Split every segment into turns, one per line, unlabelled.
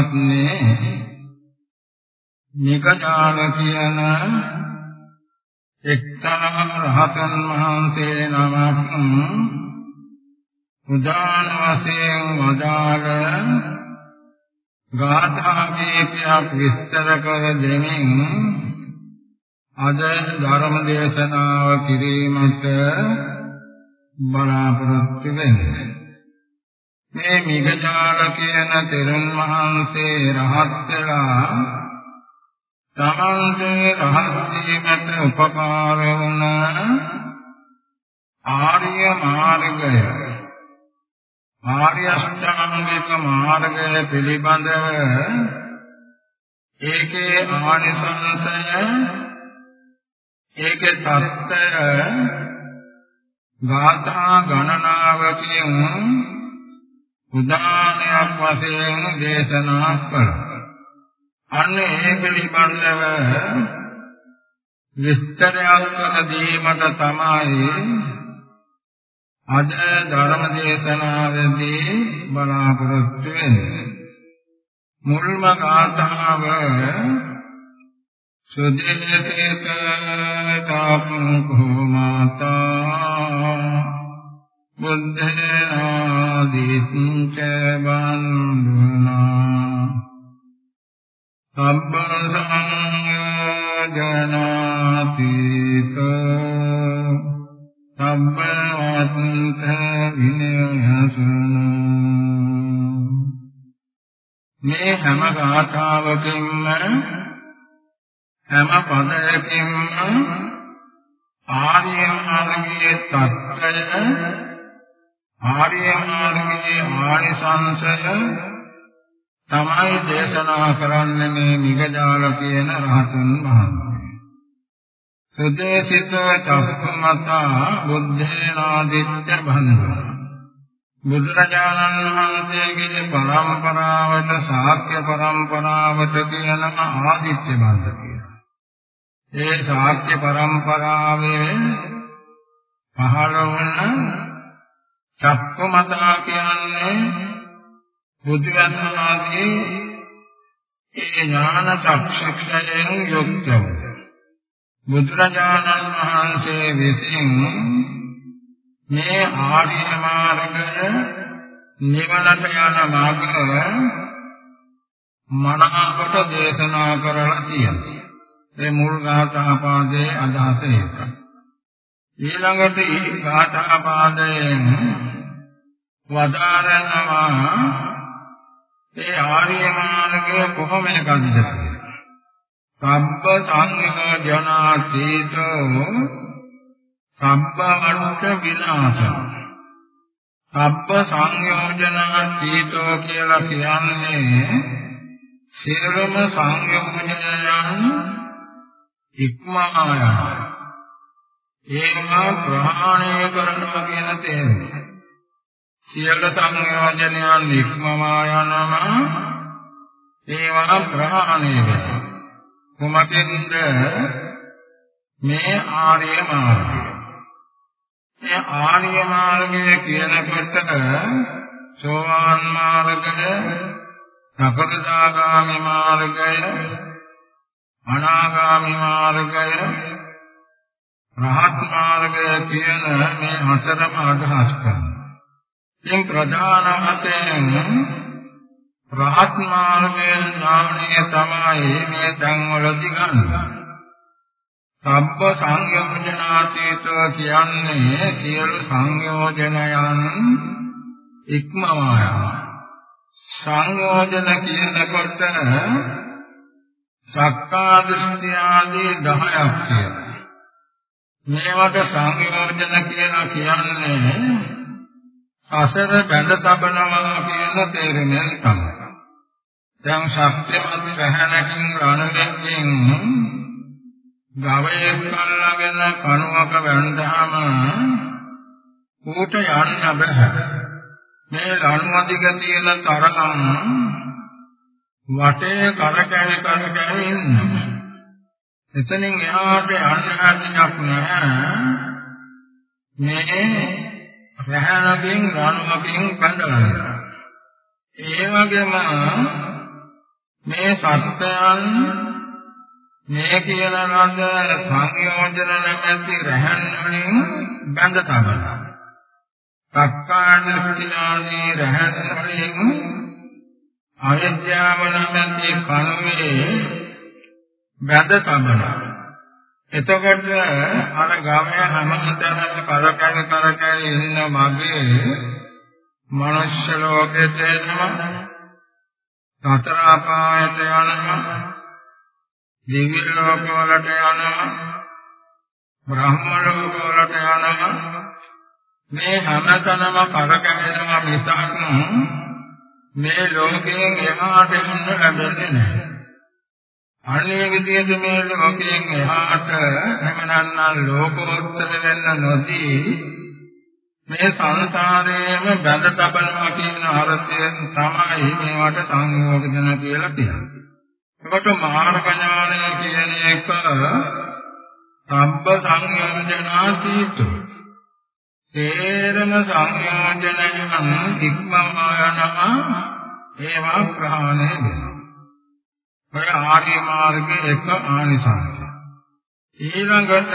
සිංහත්නේ නිකජාල කියන එක්තරා රහතන් වහන්සේ නමක් උදාන වශයෙන් වදාළ ගාථා කීපයක් විස්තර කර දෙමින් අද ධර්ම දේශනාව කිරීමට බලාපොරොත්තු වෙන්නේ. මේ මිගජාල කියන තෙරුන් වහන්සේ රහත් වෙලා තමන්ගේ රහත් වීමට උපකාර වුණ ආර්ය මාර්ගය ආර්ය අෂ්ටාංගික මාර්ගය පිළිබඳව ඒකේ ආනිසංසය ඒකේ තත්ත්වය ගාථා ගණනාවකින් උදානයක් වශයෙන් දේශනා කළා. අන්න ඒ පිළිබඳව විස්තරයක් කර දීමට තමයි අද ධර්ම දේශනාවේදී බලාපොරොත්තු වෙන්නේ. මුල්ම ගාථාව සුදේශේක තාපෝ මාතා බුද්ධේනාදිත්‍ය බන්දුනා සබ්බ සංයෝජනාතිත සම්බවත්ත විනයසන මේ හැම ගාථාවකින්ම හැම පදයකින්ම ආර්ය මාර්ගයේ තත්ත්වය ආර්ය මාර්ගයේ ආනිසංසය තමයි දේශනා කරන්නේ මේ නිගදාල කියන රහතුන් වහන්සේ. සුදේශිත චක්කමතා බුද්ධේනාදිත්‍ය බන්ධන. බුදුරජාණන් වහන්සේගේ පරම්පරාවට ශාක්‍ය පරම්පරාවට කියනවා ආදිත්‍ය බන්ධ කියලා. ඒ ශාක්‍ය පරම්පරාවේ පහළ වුණ චක්කමතා කියන්නේ බුද්ධඝාතනාදී ඒ ඥාන චක්ෂුෂයෙන් යුක්තව බුදුරජාණන් වහන්සේ විසින් මේ ආර්ය මාර්ගය නිවනට යන මාර්ගය මනකට දේශනා කරලා තියෙනවා. ඒ මුල් ගාථා පාදයේ අදහස ඒකයි. ඊළඟට ඊ ගාථා පාදයෙන් වදාරනවා ඒ ආර්ය මාර්ගය කොහොම එකක්ද කියලා. සම්ප සංයෝජනා චේතෝ සම්පවර්ත විනාශ. සම්ප සංයෝජනා චේතෝ කියලා කියන්නේ සියලුම සංයෝජනයන් ඉක්මවා යනවා. ඒවා ප්‍රහාණය කරනවා කියන තේරුම. සියලු සංයෝජනයන් නික්මවා යනවා ඒවා ප්‍රහාණය වෙනවා. කොමකින්ද මේ ආර්ය මාර්ගය. මේ ආර්ය මාර්ගය කියනකොට සෝවාන් මාර්ගය, සකෘදාගාමි මාර්ගය, අනාගාමි මාර්ගය, රහත් මාර්ගය කියන මේ හතරම අදහස් කරනවා. ඉතින් ප්‍රධාන වශයෙන් රහත් මාර්ගයේ ඥානය තමයි මේ තැන්වලදී ගන්න. සබ්බ සංයෝජනාතීතෝ කියන්නේ සියලු සංයෝජනයන් ඉක්මවා යනවා. සංයෝජන කියනකොට සක්කා දෘෂ්ටි ආදී 10ක් කියනවා. මේවට සංයෝජන කියලා කියන්නේ අසර බැඳ තබනවා කියන තේරුමෙන් තමයි. දැන් ශක්තිමත් සහනකින් රණදෙකින් ගවයෙක් අල්ලගෙන කණුවක වැන්දාම ඌට යන්න බෑ. මේ රණුව දිග තියෙන තරම් වටේ කරකැවි කරකැවි ඉන්නවා. එතනින් එහාට යන්න හරියක් නැහැ. මේ රහණකින් රණුවකින් බඳලා. ඒ වගේම මේ සත්‍යයන් මේ කියන ලද සංයෝජන නැමැති රහන් වලින් බඳ තබනවා. සක්කායදිනාදී රහන් වලින් අවිද්‍යාව නැමැති කනුවේ බඳ තබනවා. එතකොට අර ගමයේ හැමතැනම කරකැන කරකැන ඉන්න මගේ මනුෂ්‍ය ලෝකෙට එනවා සතර අපායට යනවා දිව්‍ය ලෝක වලට යනවා බ්‍රහ්ම ලෝක වලට යනවා මේ හැමතැනම කරකැවෙනවා මිසක් මේ ලෝකයෙන් එහාට යන්න ලැබෙන්නේ නැහැ අනේ විදිහට මේ ලෝකයෙන් එහාට එමනන්න ලෝකෝත්තර වෙන්න නොදී මේ සංසාරයේම බැඳ තබනවා කියන අර්ථයෙන් තමයි මේවට සංයෝජන කියලා කියන්නේ. එතකොට මාර්ග ඥානය කියන එක සම්ප සංයෝජනාතීත. තේරම සංයෝජනයන් ඉක්මවා යනවා ඒවා ප්‍රහාණය වෙනවා. ඔය ආර්ය මාර්ගයේ එක ආනිසංසය. ඊළඟට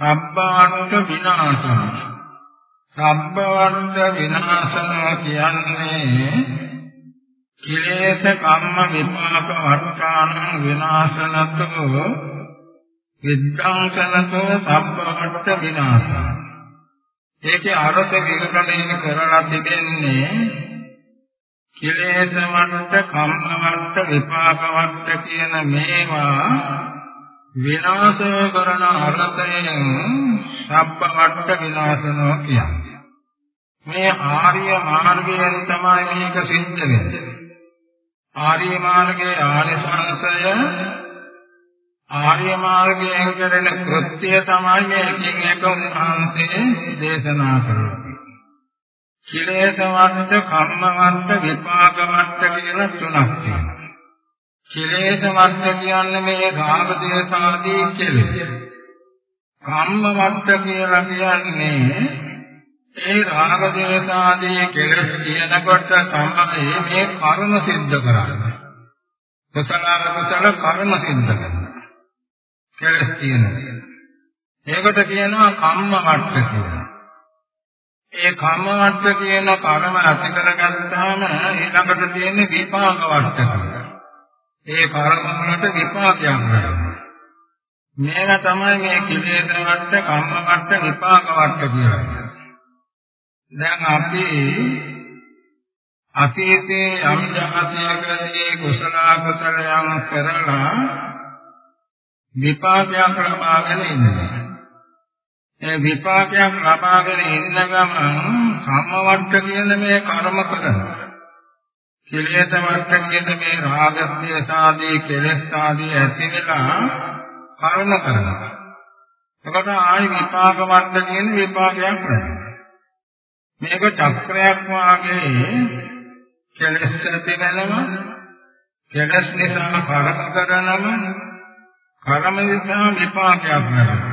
සබ්බවන්ත විනාශන සබ්බවන්ත විනාශන කියන්නේ කිලේශ කම්ම විපාක වර්තාන විනාශනතෝ විද්ධාංකනතෝ සබ්බවන්ත විනාශන ඒකේ අර්ථ විවරණය කරලා තිබෙන්නේ කිලේශ වන්ත කම්ම වන්ත විපාක වන්ත කියන මේවා විනාශ කරන අර්ථයෙන් සබ්බවට විනාශනෝ කියන්නේ. මේ ආර්ය මාර්ගයෙන් තමයි මේක සිද්ධ වෙන්නේ. ආර්ය මාර්ගයේ ආනිසංසය ආර්ය මාර්ගයෙන් කරන කෘත්‍ය තමයි මේකින් එක උන්වහන්සේ දේශනා කරන්නේ. කිලේශවන්ත කම්මවන්ත විපාකවන්ත කියලා තුනක් තියෙනවා. කෙලෙස් වත්ත කියන්නේ මේ රාග දේශ ආදී කෙලෙස්. කම්ම වත්ත කියලා කියන්නේ ඒ රාග දේශ ආදී කෙලෙස් කියනකොට තමයි මේ කර්ම සිද්ධ කරන්නේ. කුසල කුසල කර්ම සිද්ධ කරනවා. කෙලෙස් කියන්නේ. ඒකට කියනවා කම්ම වත්ත කියලා. ඒ කම්ම වත්ත කියන කර්ම ඇති කරගත්තාම ඊළඟට තියෙන්නේ විපාක වත්ත කියලා. ඒ කර්ම වලට විපාකයක් ලැබෙනවා. මේක තමයි මේ කිලේශ වට, කම්ම වට, විපාක වට කියලා. දැන් අපි අතීතේ යම් ජාතියකදී කුසල කුසලයන් කරලා විපාකයක් ලබාගෙන ඉන්නවා. ඒ විපාකයක් ලබාගෙන ඉන්න ගමන් කම්මවට්ට කියන මේ කර්ම කරනවා. කෙලෙස් වර්ගයේ මේ රාගස්ය සාදී කෙලෙස් ආදී ඇති වෙලා කර්ම කරනවා. එතකොට ආයි විපාක වර්ග කියන විපාකයක් ලැබෙනවා. මේක චක්‍රයක් වාගේ කෙලස් ඇති වෙනවා. කෙලස් නිසා කර්ම කරනම කර්ම නිසා විපාකයක් ලැබෙනවා.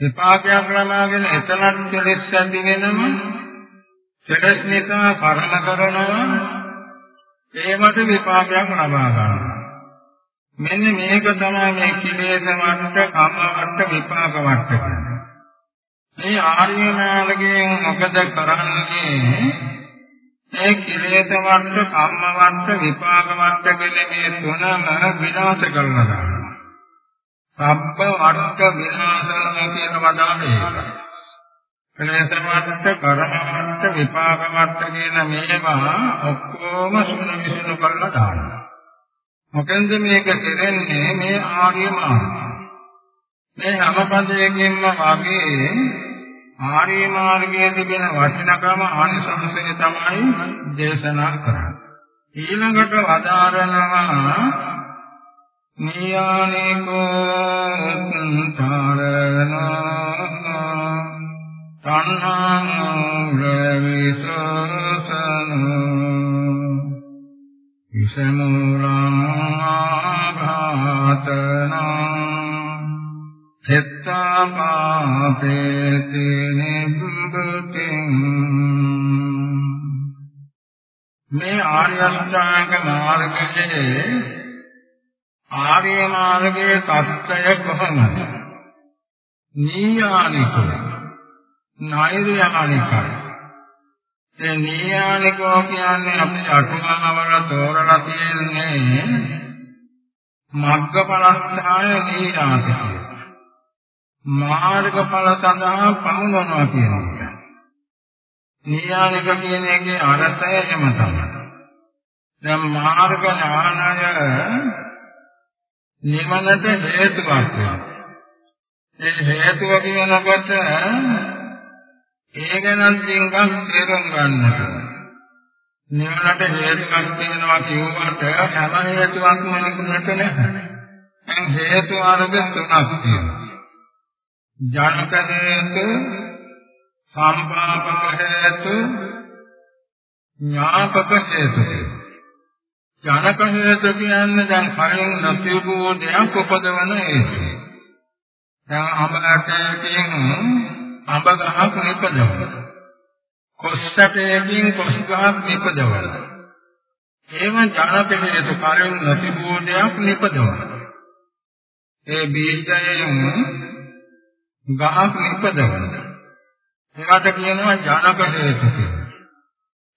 විපාකයක් ලබාගෙන එතනත් කෙලස් ඇති වෙනම කෙලස් නිසා කර්ම කරනවා ඒකට විපාකයක් ලබා ගන්නවා. මෙන්න මේක තමයි මේ කිලේශ වට, කම්ම වට, විපාක වට කියන්නේ. මේ ආර්ය මාර්ගයෙන් මොකද කරන්නේ? මේ කිලේශ වට, කම්ම වට, විපාක වට කියන මේ තුනම විනාශ කරනවා දානවා. සබ්බ වට විනාශන කියන වදානේ. කිලේශ වට, කර්ම වට, විපාක වට කියන මේවා ඔක්කොම සුන විසුණු කරලා දානවා. මොකෙන්ද මේක කෙරෙන්නේ මේ ආර්ය මාර්ගය. මේ හැම පදයකින්ම වගේ ආර්ය මාර්ගයේ තිබෙන වටිනකම ආනිසංසය තමයි දේශනා කරන්නේ. ඊළඟට වදාරනවා නියානිකෝ තරණා තණ්හං රවිසසනෝ විසමෝරාඝාතනං චත්තාපාපේති නිබ්බතිං මේ ආර්ය අෂ්ටාංග මාර්ගයේ ආර්ය මාර්ගයේ තත්ත්වය කොහොමද? නීයානික නෛර්යානිකයි ඒ නීයානිකෝ කියන්නේ අපේ අටුමාවල තෝරලා තියෙන්නේ මග්ගඵලස්ථාය නීයාසිකය. මාර්ගඵල සඳහා පමුණවනවා කියන එක. නීයානික කියන එකේ අර්ථය එම තමයි. දැන් මාර්ග ඥානය නිවනට හේතුවක් වෙනවා. ඒ හේතුව කියනකොට ඒ ගැන ටිකක් තේරුම් ගන්නට නිවනට හේතුවක් තියෙනවා කියුවට හැම හේතුවක්ම නිකුනට නැහැ. දැන් හේතු වර්ග තුනක් තියෙනවා. ජනක හේතු, සම්පාපක හේතු, ඥාපක හේතු. ජනක හේතු කියන්නේ දැන් කලින් නොතිබූ දෙයක් උපදවන හේතු. දැන් අපලටකින් අඹ ගහක් නිපදවන. කොස්සටයකින් කොස් ගහක් නිපදවන. ඒව ජනක හේතු කලින් නොතිබූ දෙයක් නිපදවන. ඒ බීජයෙන් ගහක් නිපදවන. ඒකට කියනවා ජනක හේතු කියලා.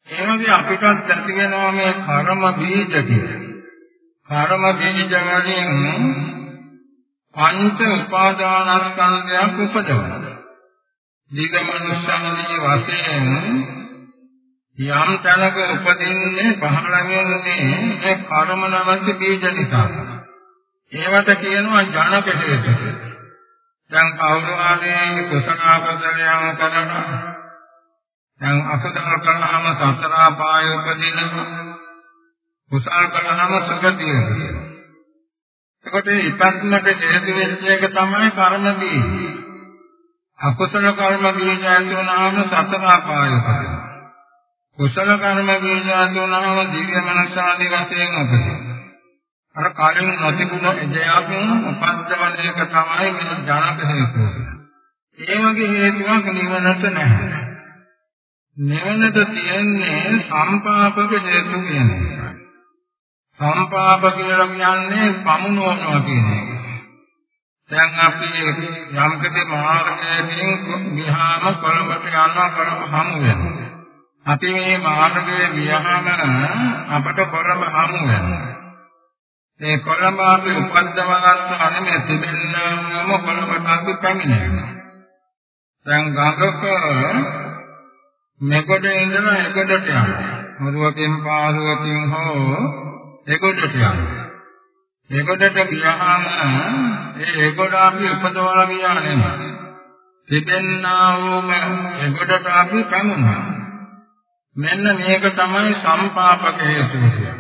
ඒ වගේ අපිටත් ඇති වෙනවා මේ කර්ම බීජ කියලා. කර්ම බීජ වලින් පංච උපාදානස්කන්ධයක් උපදවනවා. දීගමනුස්සංගේ වශයෙන් යම් තැනක උපදින්නේ පහළ වෙන්නේ ඒ කර්ම නැමැති බීජ නිසා. ඒවට කියනවා ජනක හේතු. දැන් කවුරු හරි කුසල අකුසලයන් කරනවා. දැන් අකුසල කරනහම සතර පාය උපදිනවා. කුසල කරනහම සුගතිය. එතකොට ඉපස්මට හේතු වෙච්ච එක තමයි කර්ම බීජ. අකුසල කර්ම බීජ ඇතුණාම සතර අපාය උපදිනවා. කුසල කර්ම බීජ ඇතුණාම දිව්‍ය මනසාදී වශයෙන් උපදිනවා. අර කලින් නොතිබුණු එජයකින් උපද්දවන එක තමයි මේ ජනක හේතුව. ඒ වගේ හේතුවක් නිවනට නැහැ. නිවනට තියෙන්නේ සම්පාපක හේතු කියන එක. සම්පාප කියලා කියන්නේ පමුණවනවා කියන එක. දැන් අපි යම්කිසි මාර්ගයකින් ගියාම කොළඹට යනවා කොළඹ හමු වෙනවා. අපි මේ මාර්ගයේ ගියාම අපට කොළඹ හමු වෙනවා. ඒ කොළඹ අපි උපද්දවගත්ත අනෙමෙ තිබෙන්නම කොළඹට අපි පැමිණෙනවා. දැන් ගඟක මෙගොඩ ඉඳලා එගොඩට යනවා. මුරුවකින් පාරුවකින් හෝ එගොඩට යනවා. එකොටට ගියාම ඒ එකොට අපි උපදවලා ගියා නෙමෙයි. තිබෙන්නා වූම එකොටට අපි පැමුණා. මෙන්න මේක තමයි සම්පාපක හේතුව කියන්නේ.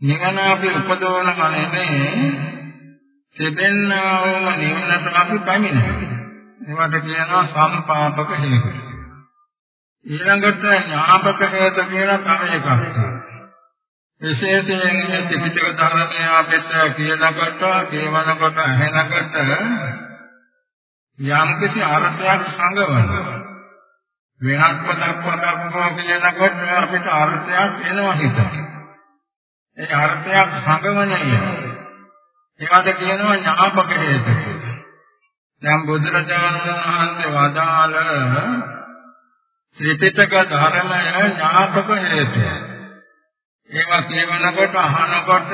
නිවන අපි උපදවන නෙමෙයි තිබෙනා වූ නිවනට අපි පැමිණෙනවා. ඒවට කියනවා සම්පාපක හේතු. ඊළඟට ඥාපක හේතු කියලා තව එකක් විශේෂයෙන් මේ ත්‍රිපිටක ධර්මය අපිට කියනකොට, කියවනකොට, ඇහෙනකොට යම් කිසි අර්ථයක් සංගවනවා. වෙනත් පොතක් පොතක් කියනකොට අපිට අර්ථයක් එනවා හිතට. ඒ අර්ථයක් සංගමනය. ඒකට කියනවා ඥාපක හේතු කියලා. දැන් බුදුරජාණන් වහන්සේ වදාළ ත්‍රිපිටක ධර්මය ඥාපක හේතුය. ඒවා කියවනකොට අහනකොට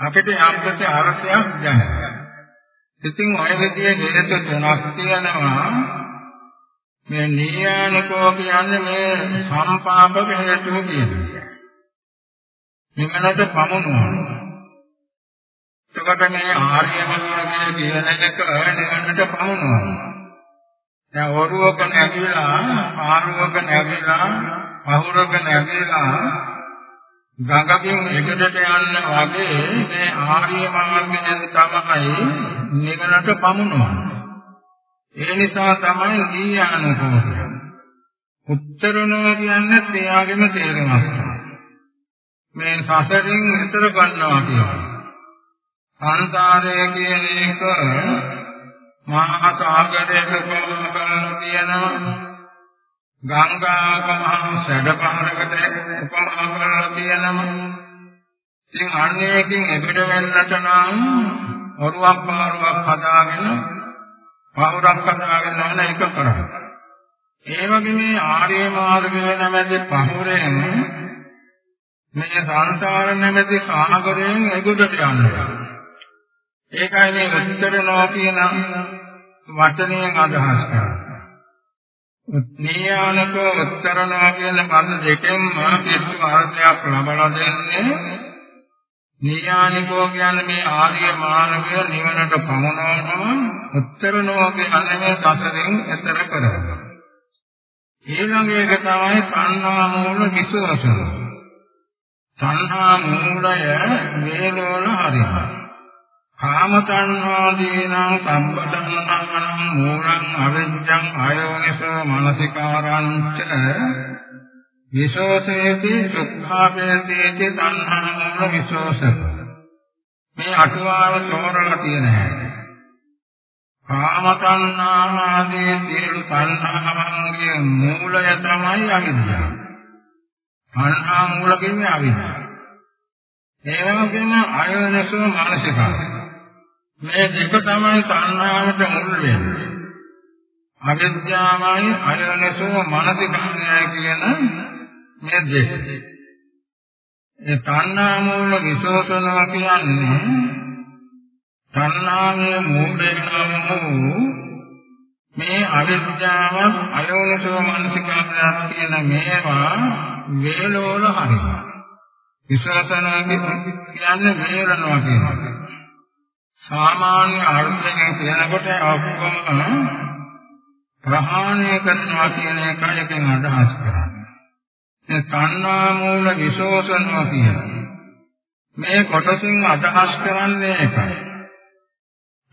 අපිට යම්කිසි අර්ථයක් දැනෙනවා. ඉතින් ඔය විදිහේ හේතු තුනක් තියෙනවා. මේ නීයානිකෝ කියන්නේ මේ සම්පාපක හේතු කියන්නේ. නිමනට පමුණුවනවා. එතකොට මේ ආර්ය මාර්ගය කියන එක නිවනට පමුණුවනවා. දැන් ඔරුවක නැගිලා, පාරුවක නැගිලා, පහුරක නැගිලා ගඟකින් එකට යන්න වගේ මේ ආර්ය මාර්ගයෙන් තමයි නිවනට පමුණුවන්නේ. ඒ නිසා තමයි දීයානුකෝලය. උත්තරනවා කියන්නේ එයාගේම තේරුමක් තමයි. මේ සසරින් ඈතර ගන්නවා කියන්නේ. සංසාරය කියන එක මහා සාගරයක කොහොමද තියෙනවා? ගංගාක මහා සැඩපහරකට උපමා කරලා තියෙනවා? ඉතින් අන්නේකින් එබිට වෙන්නට නම් ඔරුවක් පාරුවක් හදාගෙන පහුරක් හදාගෙන යන එක කරා ඒ වගේ මේ ආර්ය මාර්ගය නැමැති පහුරෙන් මේ සංසාර නැමැති සාගරයෙන් එගොඩට යනවා. ඒකයි මේ උත්තරනවා කියන වචනයෙන් අදහස් කරන්නේ. නියානක උත්තරනවා කියන පද දෙකෙන්ම කිසි අර්ථයක් ලබලා දෙන්නේ නියානිකෝ කියන්නේ මේ ආර්ය මාර්ගය නිවනට පමුණවනවා උත්තරනවා කියන්නේ මේ සසරින් එතර කරනවා. ඊළඟ එක තමයි තණ්හා මූල විසවසන. තණ්හා මූලය වේලෝල හරිනවා. කාම තණ්හාදීනං සම්පතං මූලං අවිජ්ජං ආයෝනිසෝ මනසිකාරංච විශෝසේති සුඛාපේති තණ්හා විශෝස මේ අටුවාව තෝරලා තියෙන හැටි කාම තණ්හාදී සියලු තණ්හාවන්ගේ මූලය තමයි අවිද්‍යාව. තණ්හා මූල කියන්නේ අවිද්‍යාව. ඒ වගේම ආයෝනිසෝ මානසිකාරය. මේ දෙක තමයි තණ්හාවට මුල් වෙන්නේ. අවිද්‍යාවයි අයනසෝ මානසිකාංගය කියන මේ දෙක. ඒ තණ්හා මූල විශෝෂණය කියන්නේ තණ්හාවේ මූලයම වූ මේ අවිද්‍යාව අයෝනිසෝ මානසිකාංගය කියන මේවා වේලෝල හරිනවා. විශෝෂණය කියන්නේ වේලනවා කියනවා. සාමාන්‍ය අර්ථයෙන් කියනකොට ඔක්කොම ප්‍රහාණය කරනවා කියන එකයි එකෙන් අදහස් කරන්නේ. මේ තණ්හා මූල විශෝෂණය කියන්නේ මේ කොටසින් අදහස් කරන්නේ එකයි.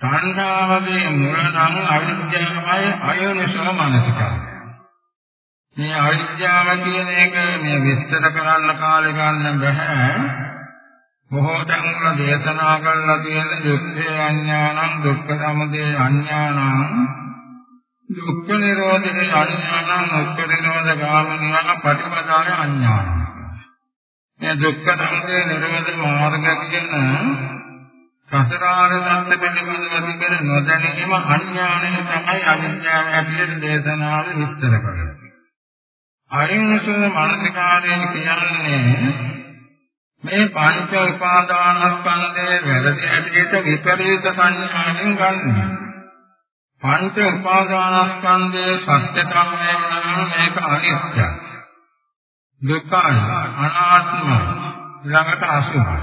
තණ්හාවගේ මුල නම් අවිද්‍යාවයි අයෝනිසෝ මනසිකාරය. මේ අවිද්‍යාව කියන එක මේ විස්තර කරන්න කාලේ ගන්න බෑ. බොහෝ තැන් වල දේශනා කරලා තියෙන දුක්ඛේ අඥානං දුක්ඛ සමුදය අඥානං දුක්ඛ නිරෝධේ අඥානං දුක්ඛ නිරෝධ ගාමිනී පටිපදාය අඥානං මේ දුක්ඛ සමුදය නිරෝධ මාර්ග කියන සතරාර්ය සත්‍ය පිළිබඳව තිබෙන නොදැනීම අඥානය තමයි අවිද්‍යාව හැටියට දේශනාවේ විස්තර කරන්නේ. අරින්නසෝ මානසිකාරය කියන්නේ මේ පංච උපාදානස්කන්ධයේ වැරදි හැටියට විපරීත සංඥාවෙන් ගන්න. පංච උපාදානස්කන්ධයේ සත්‍ය ධර්මය නම් මේක අනිත්‍යයි. දුක්ඛයි අනාත්මයි ළඟට අසුභයි.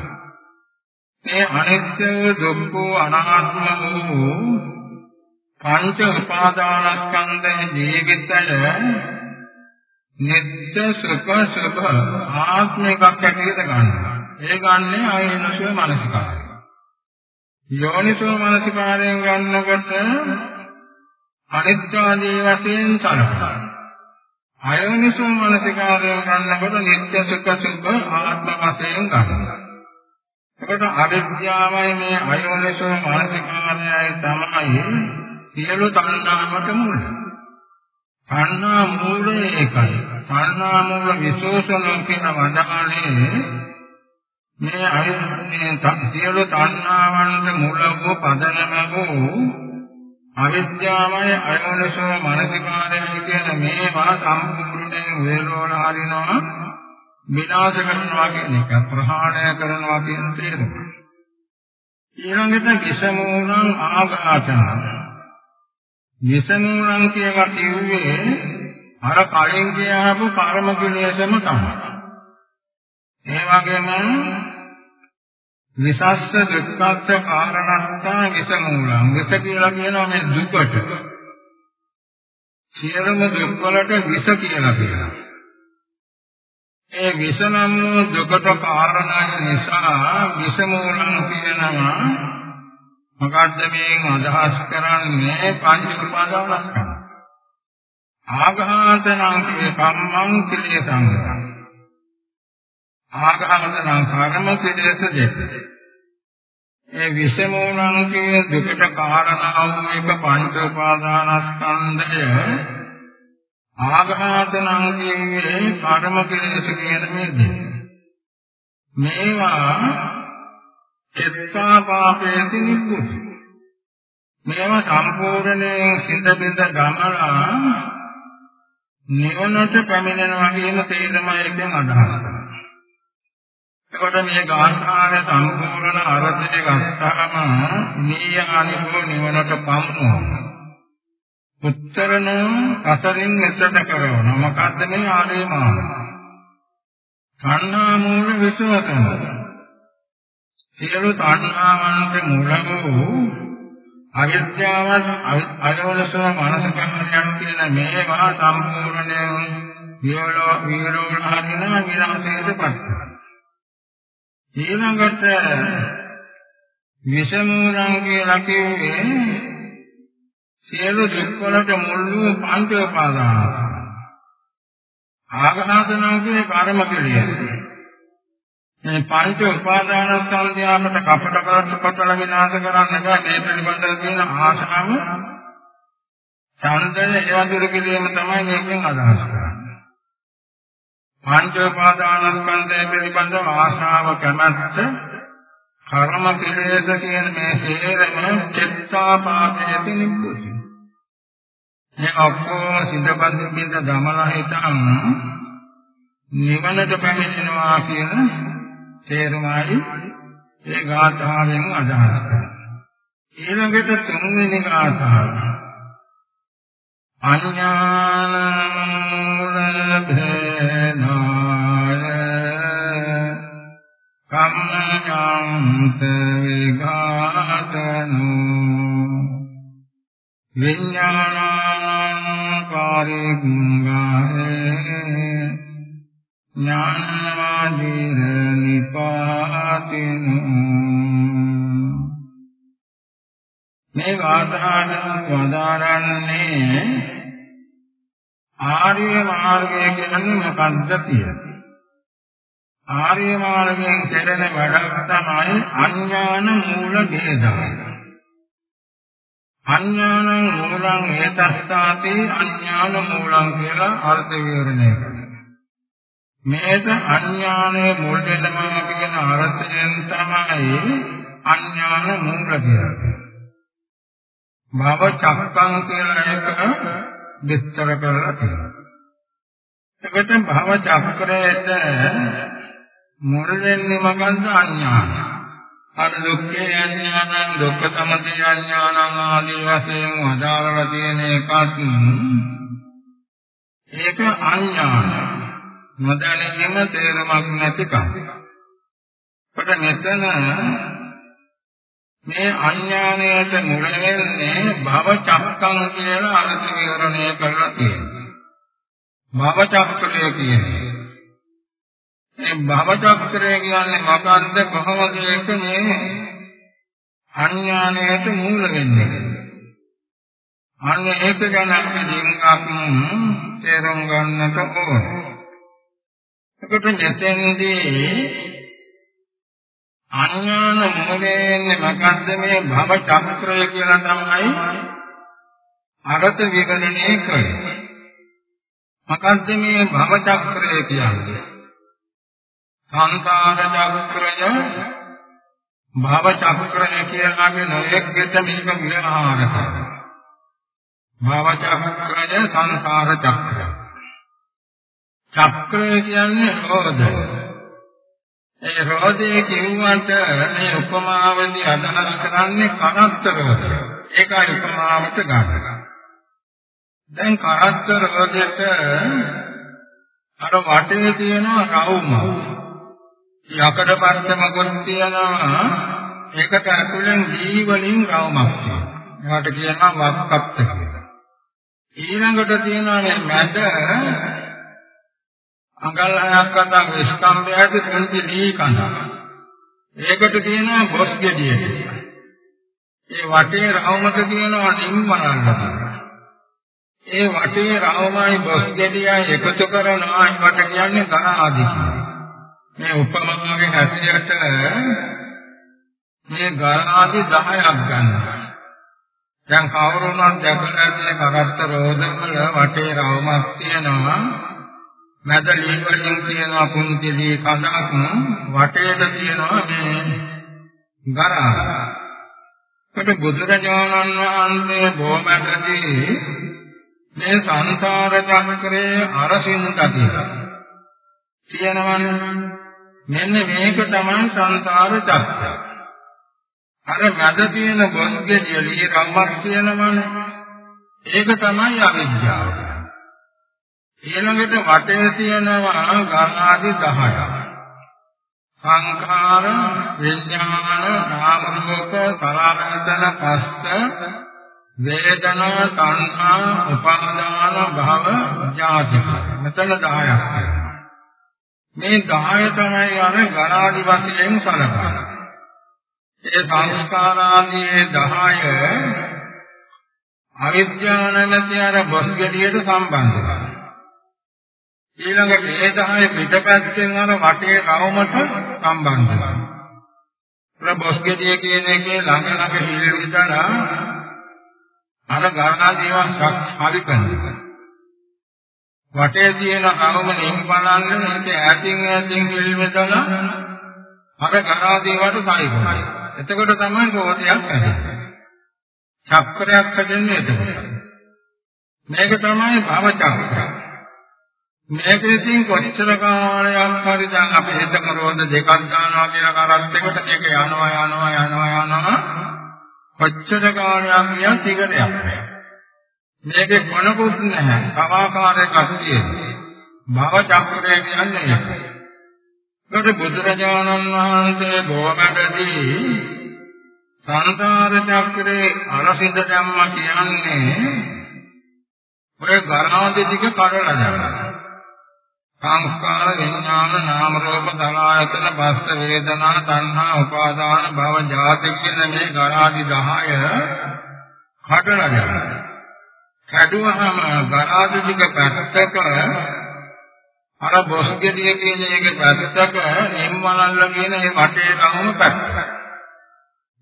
මේ අනිත්‍ය දුක්ඛ අනාත්ම වූ පංච උපාදානස්කන්ධයේ ජීවිතය නිත්‍ය සුඛ සුභ ආත්ම එකක් හැටියට ගන්නවා. ඒ ගන්නේ ආයනසුව මානසිකාරය. යෝනිසෝ මනසිකාරයෙන් ගන්නකොට අනිත්‍ය ආදී වශයෙන් සලකනවා. අයෝනිසෝ මනසිකාරයෙන් ගන්නකොට නිත්‍ය සුඛ සුඛ ආත්ම වශයෙන් ගන්නවා. එතකොට අවිද්‍යාවයි මේ අයෝනිසෝ මනසිකාරයයි තමයි සියලු තණ්හාවට මූල. තණ්හා මූලය ඒකයි. තණ්හා මූල විශේෂණ කියන වදානේ මේ අවිද්‍යාවෙන් සියලු තණ්හාවන්ට මුල වූ පදනම වූ අවිද්‍යාවය අයෝනිසෝ මනසිකාරය කියන මේවා සම්පූර්ණයෙන් වේලෝල හරිනවා විනාශ කරනවා කියන එක ප්‍රහාණය කරනවා කියන තේරුම. ඊළඟට විසමූලං ආඝාතන. විසමූලං කියලා කිව්වේ අර කලින් කියආපු කර්ම කිලේශම තමයි. ඒ වගේම විසස්ස දුක්ඛස්ස කාරණස්සා විසමූලං විස කියලා කියනවා මේ දුකට. සියලුම දුක් වලට විස කියලා කියනවා. ඒ විස නම් දුකට කාරණා නිසා විසමූලං කියනවා මොකද්ද මේ අදහස් කරන්නේ පංච උපාදානස්කන්ධ ආඝාතනං කිය කම්මං කිලේසං ආගමන කර්ම කෙලෙස දෙක. ඒ විෂමෝණං කියන දුකට කාරණා වූ එක පංච උපාදානස්කන්ධය ආගමතනං කියන්නේ කර්ම කෙලෙස කියන මේ දෙක. මේවා චත්තා පාපේති නිබ්බුති. මේවා සම්පූර්ණයෙන් සිත බිඳ ගමලා නිවනට පැමිණෙනවා කියන තේරමයි එකෙන් අදහස් කරන්නේ. එතකොට මේ ගාථාවේ සම්පූර්ණ අර්ථය ගත්තාම නීයානිකෝ නිවනට පමුණුවන. උත්තරණ අතරින් එතට කරවන මොකද්ද මේ ආදී මාන. තණ්හා මූල විසවතන. සියලු තණ්හාවන්ට මූල වූ අවිද්‍යාවත් අයවලසව මනස කර්මයන් කියන මේවා සම්පූර්ණයෙන් විවලෝ විවලෝ හරින විනාශයටපත් කරනවා. ඊළඟට විෂමූලං කියලා කිව්වේ සියලු දුක් වලට මුල් වූ පංච උපාදාන. ආගනාතනෝ කියන්නේ කර්ම කෙලිය. මේ පංච උපාදාන ස්කන්ධයකට කපට කරට පටල විනාශ කරන්න බෑ මේ පිළිබඳව තියෙන ආශාව ඡන්දය ඒවඳුරු කිරීම තමයි මේකෙන් අදහස් කරන්නේ. පංච උපාදානස්කන්ධය පිළිබඳව ආශාව කැමැත්ත කර්ම පිළිවෙත කියන මේ හේරම චිත්තාපාදයට නිබ්බුති. මේ ඔක්කොම සිඳපන්දි බින්ද දමලා හිටන් නිවනට පැමිණෙනවා කියන තේරුමයි ඒ ගාථාවෙන් අදහස් කරන්නේ. ඊළඟට තුන්වෙනි ගාථාව අඥානමුලභේනාය කම්මඤ්ඤන්ත විඝාතනු විඥානං කාරිග්ගාහේ ඥානවාදීර නිපාතිනු මේ වාදාන වදාරන්නේ ආර්ය මාර්ගය කියන්නේ මොකක්ද කියලා. ආර්ය මාර්ගයෙන් කෙරෙන වැඩක් තමයි අඥාන මූල ભેදය. අඥාන මූලං හේතස්සාති අඥාන මූලං කියලා අර්ථ විවරණය කරනවා. මේක අඥානයේ මුල් වෙනවා කියන අර්ථයෙන් තමයි අඥාන මූල කියන්නේ. භව චක්කං කියලා එක විස්තර කරලා තියෙනවා. එකට භව චක්‍රයට මුල් වෙන්නේ මොකන්ද අඥානය. අර දුක්ඛේ අඥානං දුක්ඛ සමුදය අඥානං ආදී වශයෙන් වදාරලා තියෙන එකත් ඒක අඥාන. නොදැනීම තේරුමක් නැතිකම. කොට මෙතන මේ අඥාණයට මුල වෙන්නේ භව චක්කං කියලා අර්ථ විවරණය කරලා තියෙනවා. භව චක්‍රය කියන්නේ. මේ භව චක්‍රය කියන්නේ මොකන්ද කොහොමද ඒක මේ අඥානයට මූල වෙන්නේ. අන්න ඒක ගැන අපි දෙන්නක් තේරුම් ගන්නට ඕන. එතකොට මෙතෙන්දී අඥාන මූලයෙන් මොකද්ද මේ භව චක්‍රය කියලා තමයි අරත විගණනය කරන්නේ. මොකද්ද මේ භව චක්‍රය කියන්නේ? සංසාර චක්‍රය භව චක්‍රය කියලාගේ නොයෙක් දෙත මේක විහාර කරනවා. භව චක්‍රය සංසාර චක්‍රය. චක්‍රය කියන්නේ රෝධය. ඒ රෝධයේ කිව්වට මේ උපමාවදී අදහස් කරන්නේ කරත්ත රෝධය. ඒකයි උපමාවට ගන්න. දැන් කරත්ත රෝධයට අර වටේ තියෙන රවුම යකඩ පර්තමකුත් තියෙනවා ඒකට ඇතුලෙන් දී වලින් රවුමක් තියෙනවා ඒකට කියනවා වක්කප්ත කියලා ඊළඟට තියෙනවානේ මැද අඟල් හයක් අතක් ස්කම්භයද තුන්ති දී කඳ ඒකට කියනවා බොස් ගෙඩිය කියලා ඒ වටේ රවුමක තියෙනවා නිම්මනන්න ඒ වටේ රවුමයි බොස් ගෙඩියයි එකතු කරනවා ඒකට කියන්නේ ගණාදි කියලා මේ උපමාවෙන් ඇටියට මේ ගණාදි 10ක් ගන්නවා. දැන් කවුරුණක් දැකලා ඇති කරත්ත රෝධවල වටේ රවුමක් තියෙනවා. මැද ලී වලින් තියෙන පුංචි ලී කඳක් වටේට තියෙනවා මේ ගරා. කොට බුදුරජාණන් වහන්සේ බොමැටදී මේ සංසාර චක්‍රයේ අරසින් කතිලා තියෙනවනේ මෙන්න මේක තමයි සංසාර චක්‍රය. අර මැද තියෙන බොස්ගෙඩිය ලී රම්මක් තියෙනවනේ. ඒක තමයි අවිද්‍යාව. ඊළඟට වටේ තියෙනවා ගානාදි 10ක්. සංඛාර, විඥාන, නාම රූප, සලආයතන පස්ස, වේදනා, තණ්හා, උපාදාන, භව, ජාති. මෙතන 10ක්. මේ 10 තමයි අර ගණාදි වශයෙන් සලකන්නේ. ඒ සංස්කාරාදී 10 අවිද්‍යාව නැති අර බොස්ගඩියට සම්බන්ධයි. ඊළඟට මේ 10 පිටපැත්තෙන් අර වටේ රවුමට සම්බන්ධයි. අර බොස්ගඩිය කියන එකේ ළඟ ළඟ හිල් විතර අර ගණාදීව සාලිකන්නේ. වටේ තියෙන කරුමෙන් බලන්න මේක ඈතින් ඈතින් ඉල්මෙදලා අර ගරාදීවට සායිකුයි. එතකොට තමයි කෝටයක් හැදෙන්නේ. චක්‍රයක් හැදෙන්නේ එතකොට. මේක තමයි භව චක්‍රය. මේක ඉතින් කොච්චර කාලයක් හරි දැන් අපි හිත කරවද දෙකක් ගන්නවා කියලා කරත් එකට මේක යනවා යනවා යනවා යනවා කොච්චර කාලයක් ගියත් ටිකටයක් නෑ. මේකේ කොනකුත් නැහැ. සමාකාරයක් අසුතියේ. භව චක්‍රය කියන්නේ ඒකයි. ඒකට බුදුරජාණන් වහන්සේ බොමඩදී සංසාර චක්‍රේ අරසින්ද ධම්ම කියන්නේ ඔය ගණාදී ටික කඩලා දානවා. සංස්කාර විඥාන නාම රූප සලආයතන බස්ස වේදනා තණ්හා උපාදාන භව ජාති කියන මේ ගණාදී 10 කඩලා දානවා. කැඩුවහම ගරාදික පැත්තක අර බොස්ගෙඩිය කියන එක පැත්තක නිම්මලල්ල කියන ඒ වටේ රවුම පැත්ත.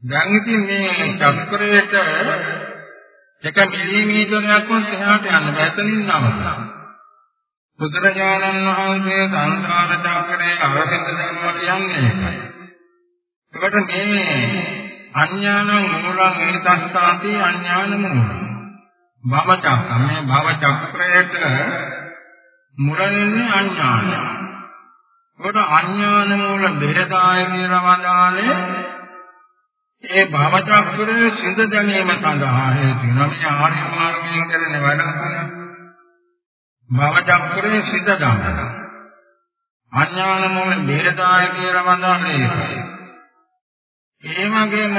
දැන් ඉතින් මේ චක්‍රයට එක මිලිමීටරයක් වත් එහාට යන්න බෑ එතනින් නවතනවා. බුදුරජාණන් වහන්සේ සංසාර චක්‍රයේ අවසිත ධර්මවල යන්නේ ඒකයි. ඒකට මේ අඥානං මූලං හේතස්සාති අඥාන මූලං භව චක්‍ර මේ භව චක්‍රයට මුල වෙන්නේ අඥානය. කොට අඥාන මූල බෙහෙදාය කියලා වදාලේ ඒ භව චක්‍රයේ සිඳ දැමීම සඳහා හේතු වෙනවා. මේ ආර්ය මාර්ගයෙන් කරන වැඩ භව චක්‍රයේ සිඳ දාන. අඥාන මූල බෙහෙදාය කියලා වදාලේ ඒකයි. ඒ වගේම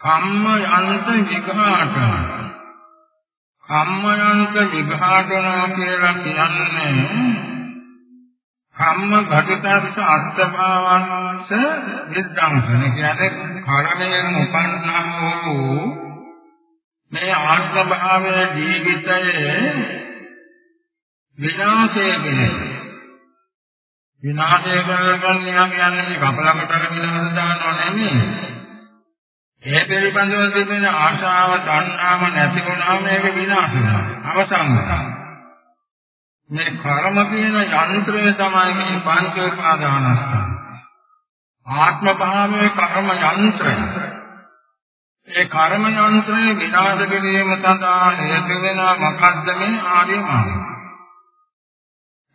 කම්ම යන්ත විඝාටන කම්ම යන්ත විඝාටන කියලා කියන්නේ කම්ම ඝටිතස්ස අර්ථභාවංස විද්දංසන කියන්නේ කර්මයෙන් උපන්නා වූ මේ ආත්ම භාවයේ ජීවිතයේ විනාශයේ වෙනස විනාශය කරගන්නවා කියන්නේ කපලකට විනාශ දානව නෙමෙයි ඒ පිළිබඳව තිබෙන ආශාව තණ්හාව නැති වුණාම ඒක විනාශ වෙනවා අවසන් වෙනවා මේ කර්ම කියන යන්ත්‍රය තමයි මේ පංච උපාදානස්කන්ධ. ආත්ම භාවයේ කර්ම යන්ත්‍රය. ඒ කර්ම යන්ත්‍රය විනාශ කිරීම සඳහා හේතු වෙන මොකද්ද මේ ආර්ය මාර්ගය?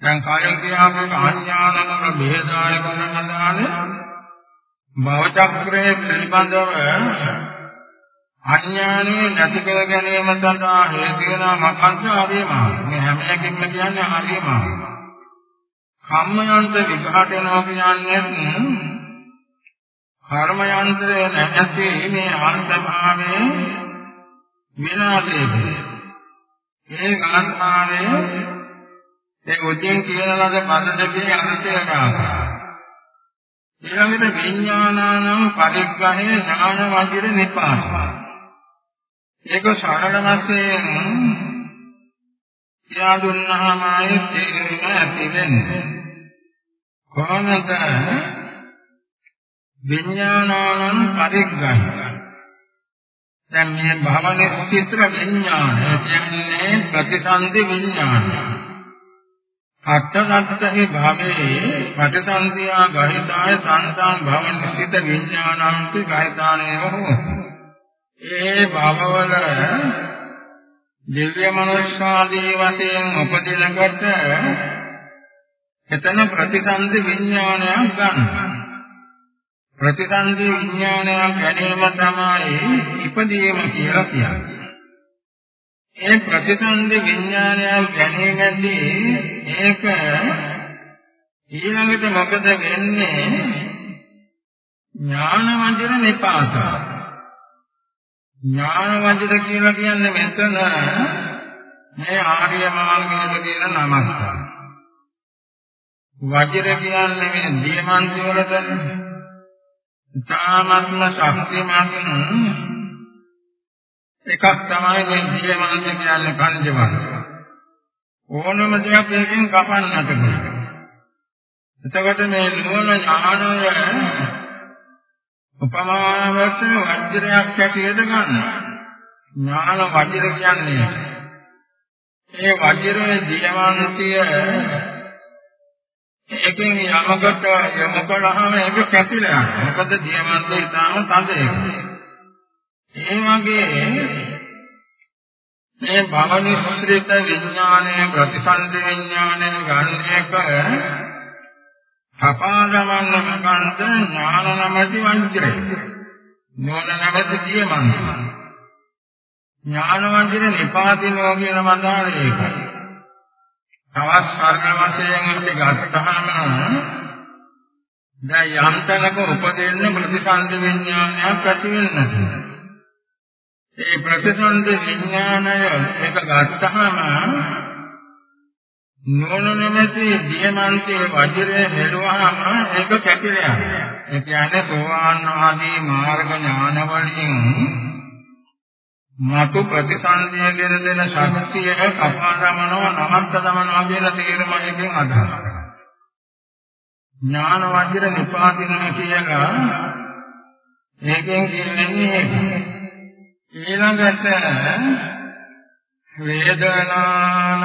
දැන් කායම් කියාපේක අඥානමර බෙහෙදාය කරන අදාළ භව චක්‍රයේ පිළිබඳව අඥානෙ නැති කර ගැනීම සඳහා හේතු වෙන මකන්ද ආර්ය මාර්ගය. මේ හැම එකකින්ම කියන්නේ ආර්ය මාර්ගය. කම්මයන්ත විඝාටනවා කියන්නේ කර්ම යන්ත්‍රය නැති මේ අන්තභාවයේ විනාශයේදී ඒ ගාන්ථාවේ ඒ උදේ කියන ලද පද දෙකේ අර්ථය ගන්නවා. ඊළඟට විඥානානම් පරිග්‍රහේ ඥාන වජිර නිපාතය. ඒක සරල වශයෙන් කියා දුන්නාම ආයේ තේරෙන්න ඇති වෙන්නේ කොහොමද විඥානානං පරිග්‍රහය දැන් මේ භවනේ චිත්‍ර විඥානය. කියන්නේ ප්‍රතිසන්දි විඥානය. අත්තනත්තහි භවයේ ප්‍රතිසන්දියා ගහිතාය සංසං භවන සිත විඥානන්ති ගහිතානේව හොති ඒ භවවල දිව්‍ය මනුෂ්‍යාදී වශයෙන් උපදිනකොට එතන ප්‍රතිසන්දි විඥානයක් ගන්න. ප්‍රතිසන්දි විඥානයක් ගැනීම තමයි ඉපදීම කියලා කියන්නේ. ඒ ප්‍රතිසන්දි විඥානයක් ගැනීමදී ඒක ඊළඟට මොකද වෙන්නේ? ඥාන වන්දිර නිපාතය. ඥාන වජිර කියලා කියන්නේ මෙතන මේ ආර්ය මාර්ගයට කියන නමක් වජිර කියන්නේ මේ දියමන්ති වලටනේ තාමත්ම ශක්තිමත් එකක් තමයි මේ දියමන්ති කියන්නේ පංචවංශ ඕනම දෙයක් එකකින් කපන්නට පුළුවන් එතකොට මේ නුවණ ඥානය උපමාවට වජ්‍රයක් ඇටියට ගන්නවා. ඥාන වජ්‍ර කියන්නේ ඒ වජ්‍රයේ දියවන්තිය එකකින් යමකට යොමු කළාම ඒක කැපිලා යනවා. මොකද දියවන්තිය ඊටාම තද එකක්. ඒ වගේ මේ භවනිස්ත්‍රිත විඥානය ප්‍රතිසන්දි විඥානය ගන්න එක අපාගමන්න මකන්ත ඥාන නැමැති වංජරය. නෝන නැමැති දියමන්. ඥාන වංජර නිපාතිනෝ කියන මන්දාරේ ඒකයි. තවත් සරල වශයෙන් අපි ගත්තාම දැන් යම් තැනක උපදින්න ප්‍රතිසන්ද විඥානයක් ඇති වෙන්නට. ඒ ප්‍රතිසන්ද විඥානය එක ගත්තාම නෝන නැමැති දියමන්තේ වජිරේ හෙළුවාම ඒක කැපිලා යනවා. ඒ කියන්නේ සෝවාන් ආදී මාර්ග ඥාන වලින් මතු ප්‍රතිසන්දිය ගෙන දෙන ශක්තිය කපා දමනවා නමත්ත දමනවා කියලා තේරුම එකෙන් අදහස් කරනවා. ඥාන වජිර නිපාතින කියලා මේකෙන් කියන්නේ ඊළඟට වේදනානං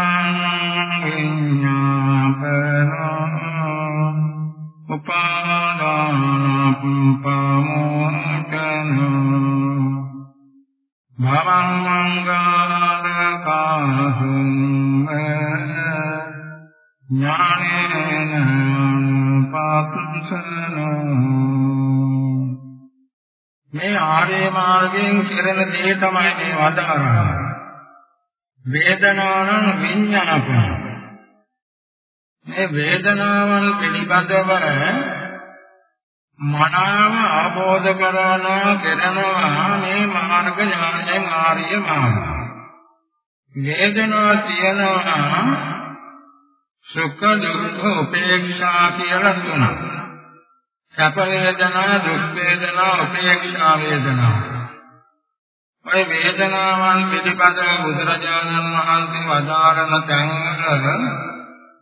විඤ්ඤාපනං උපාදානපමෝචන භවං මංගලකාසුම් ඥානේන පාපසන මේ ආර්ය මාර්ගයෙන් කෙරෙන දේ තමයි මේ වදාරන්නේ. වේදනානං විඤ්ඤාපන මේ වේදනාවල් පිළිබඳව මනාව ආબોධ කරනවා කරනවා මේ මාර්ග ඥානයෙන් ආර්ය මාර්ගය වේදනාව තියෙනවා සුඛ දුක්ඛ උපේක්ෂා කියලා තුනක්. සැප වේදනා දුක් වේදනා උපේක්ෂා වේදනා. ඔය වේදනාවන් පිළිබඳව බුදුරජාණන් වහන්සේ වදාරන තැන්වල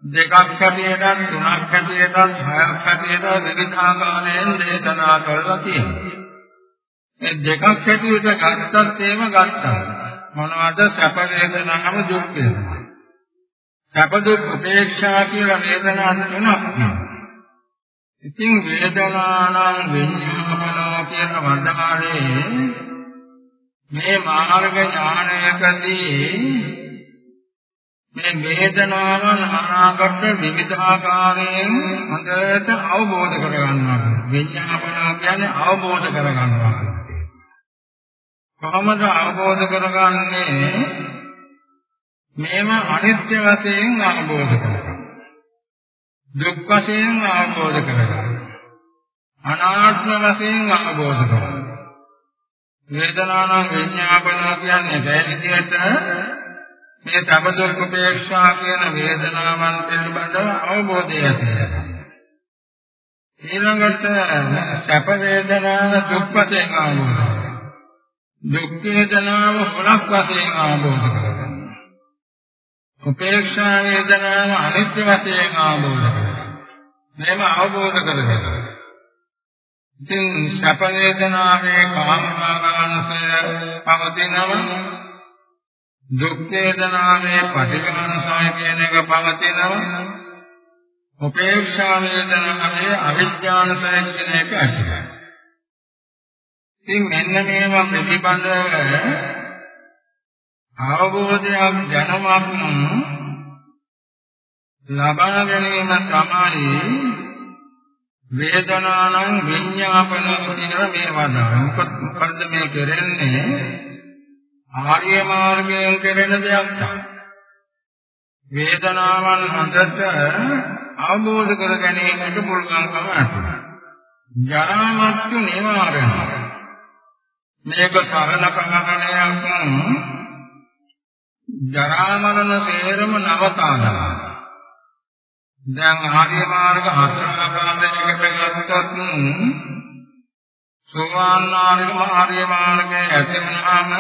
දෙකක් හැටියට තුනක් හැටියට හයක් හැටියට විවිධාකාරයෙන් දේශනා කරලා තියෙනවා. මේ දෙකක් හැටියට ගත්තත් එහෙම ගත්තා. මොනවද සැප වේදනාම දුක් වේදනා. සැප දුක් උපේක්ෂා කියලා වේදනා තුනක් තියෙනවා. ඉතින් වේදනානම් විඤ්ඤාණය කියන වන්දනාවේ මේ මාර්ග ඥානයකදී මේ වේදනාවන් අනාගත විවිධාකාරයෙන් හොඳට අවබෝධ කරගන්නවා. විඤ්ඤාණය කියන්නේ අවබෝධ කරගන්නවා. කොහොමද අවබෝධ කරගන්නේ? මේම අනිත්‍ය වශයෙන් අවබෝධ කරගන්න. දුක් වශයෙන් අවබෝධ කරගන්න. අනාත්ම වශයෙන් අවබෝධ කරගන්න. වේදනානම් විඥාපන කියන්නේ ඒ විදිහට මේ සබදුක් උපේක්ෂා කියන වේදනාවන් පිළිබඳව අවබෝධය ඇති ඊළඟට සැප වේදනාව දුක් වශයෙන් අවබෝධ දුක් වේදනාව හොලක් වශයෙන් අවබෝධ කරගන්න. උපේක්ෂා වේදනාව අනිත්‍ය වශයෙන් අවබෝධ කරගන්න. මේව අවබෝධ කරගන්න. ඉතින් සැප වේදනාවේ කාමභාගාංශය පවතිනව දුක් වේදනාවේ පටිඝාංශය කියන එක පවතිනව උපේක්ෂා වේදනාවේ අවිඥානසය කියන එක ඇතිවෙනවා. ඉතින් මෙන්න මේවා පිළිබඳව අවබෝධයක් දැනුමක් ලබා ගැනීම තමයි වේදනානම් විඤ්ඤාපන කියන මේ වදාන. මොකද මේ කරන්නේ ආර්ය මාර්ගයෙන් කරන දෙයක් තමයි. වේදනාවන් හොඳට අවබෝධ කර ගැනීමට පුළුවන්කම ඇති. ජරා මත්තු නිවාරණය මේක සරල කමකණයක් ජරා මරණ තේරම නවතානවා දැන් ආර්ය මාර්ග හතර ආකාරයකට ගත්තොත් සෝවාන් ආර්ය මාර්ගයේ ඇතිවෙනාම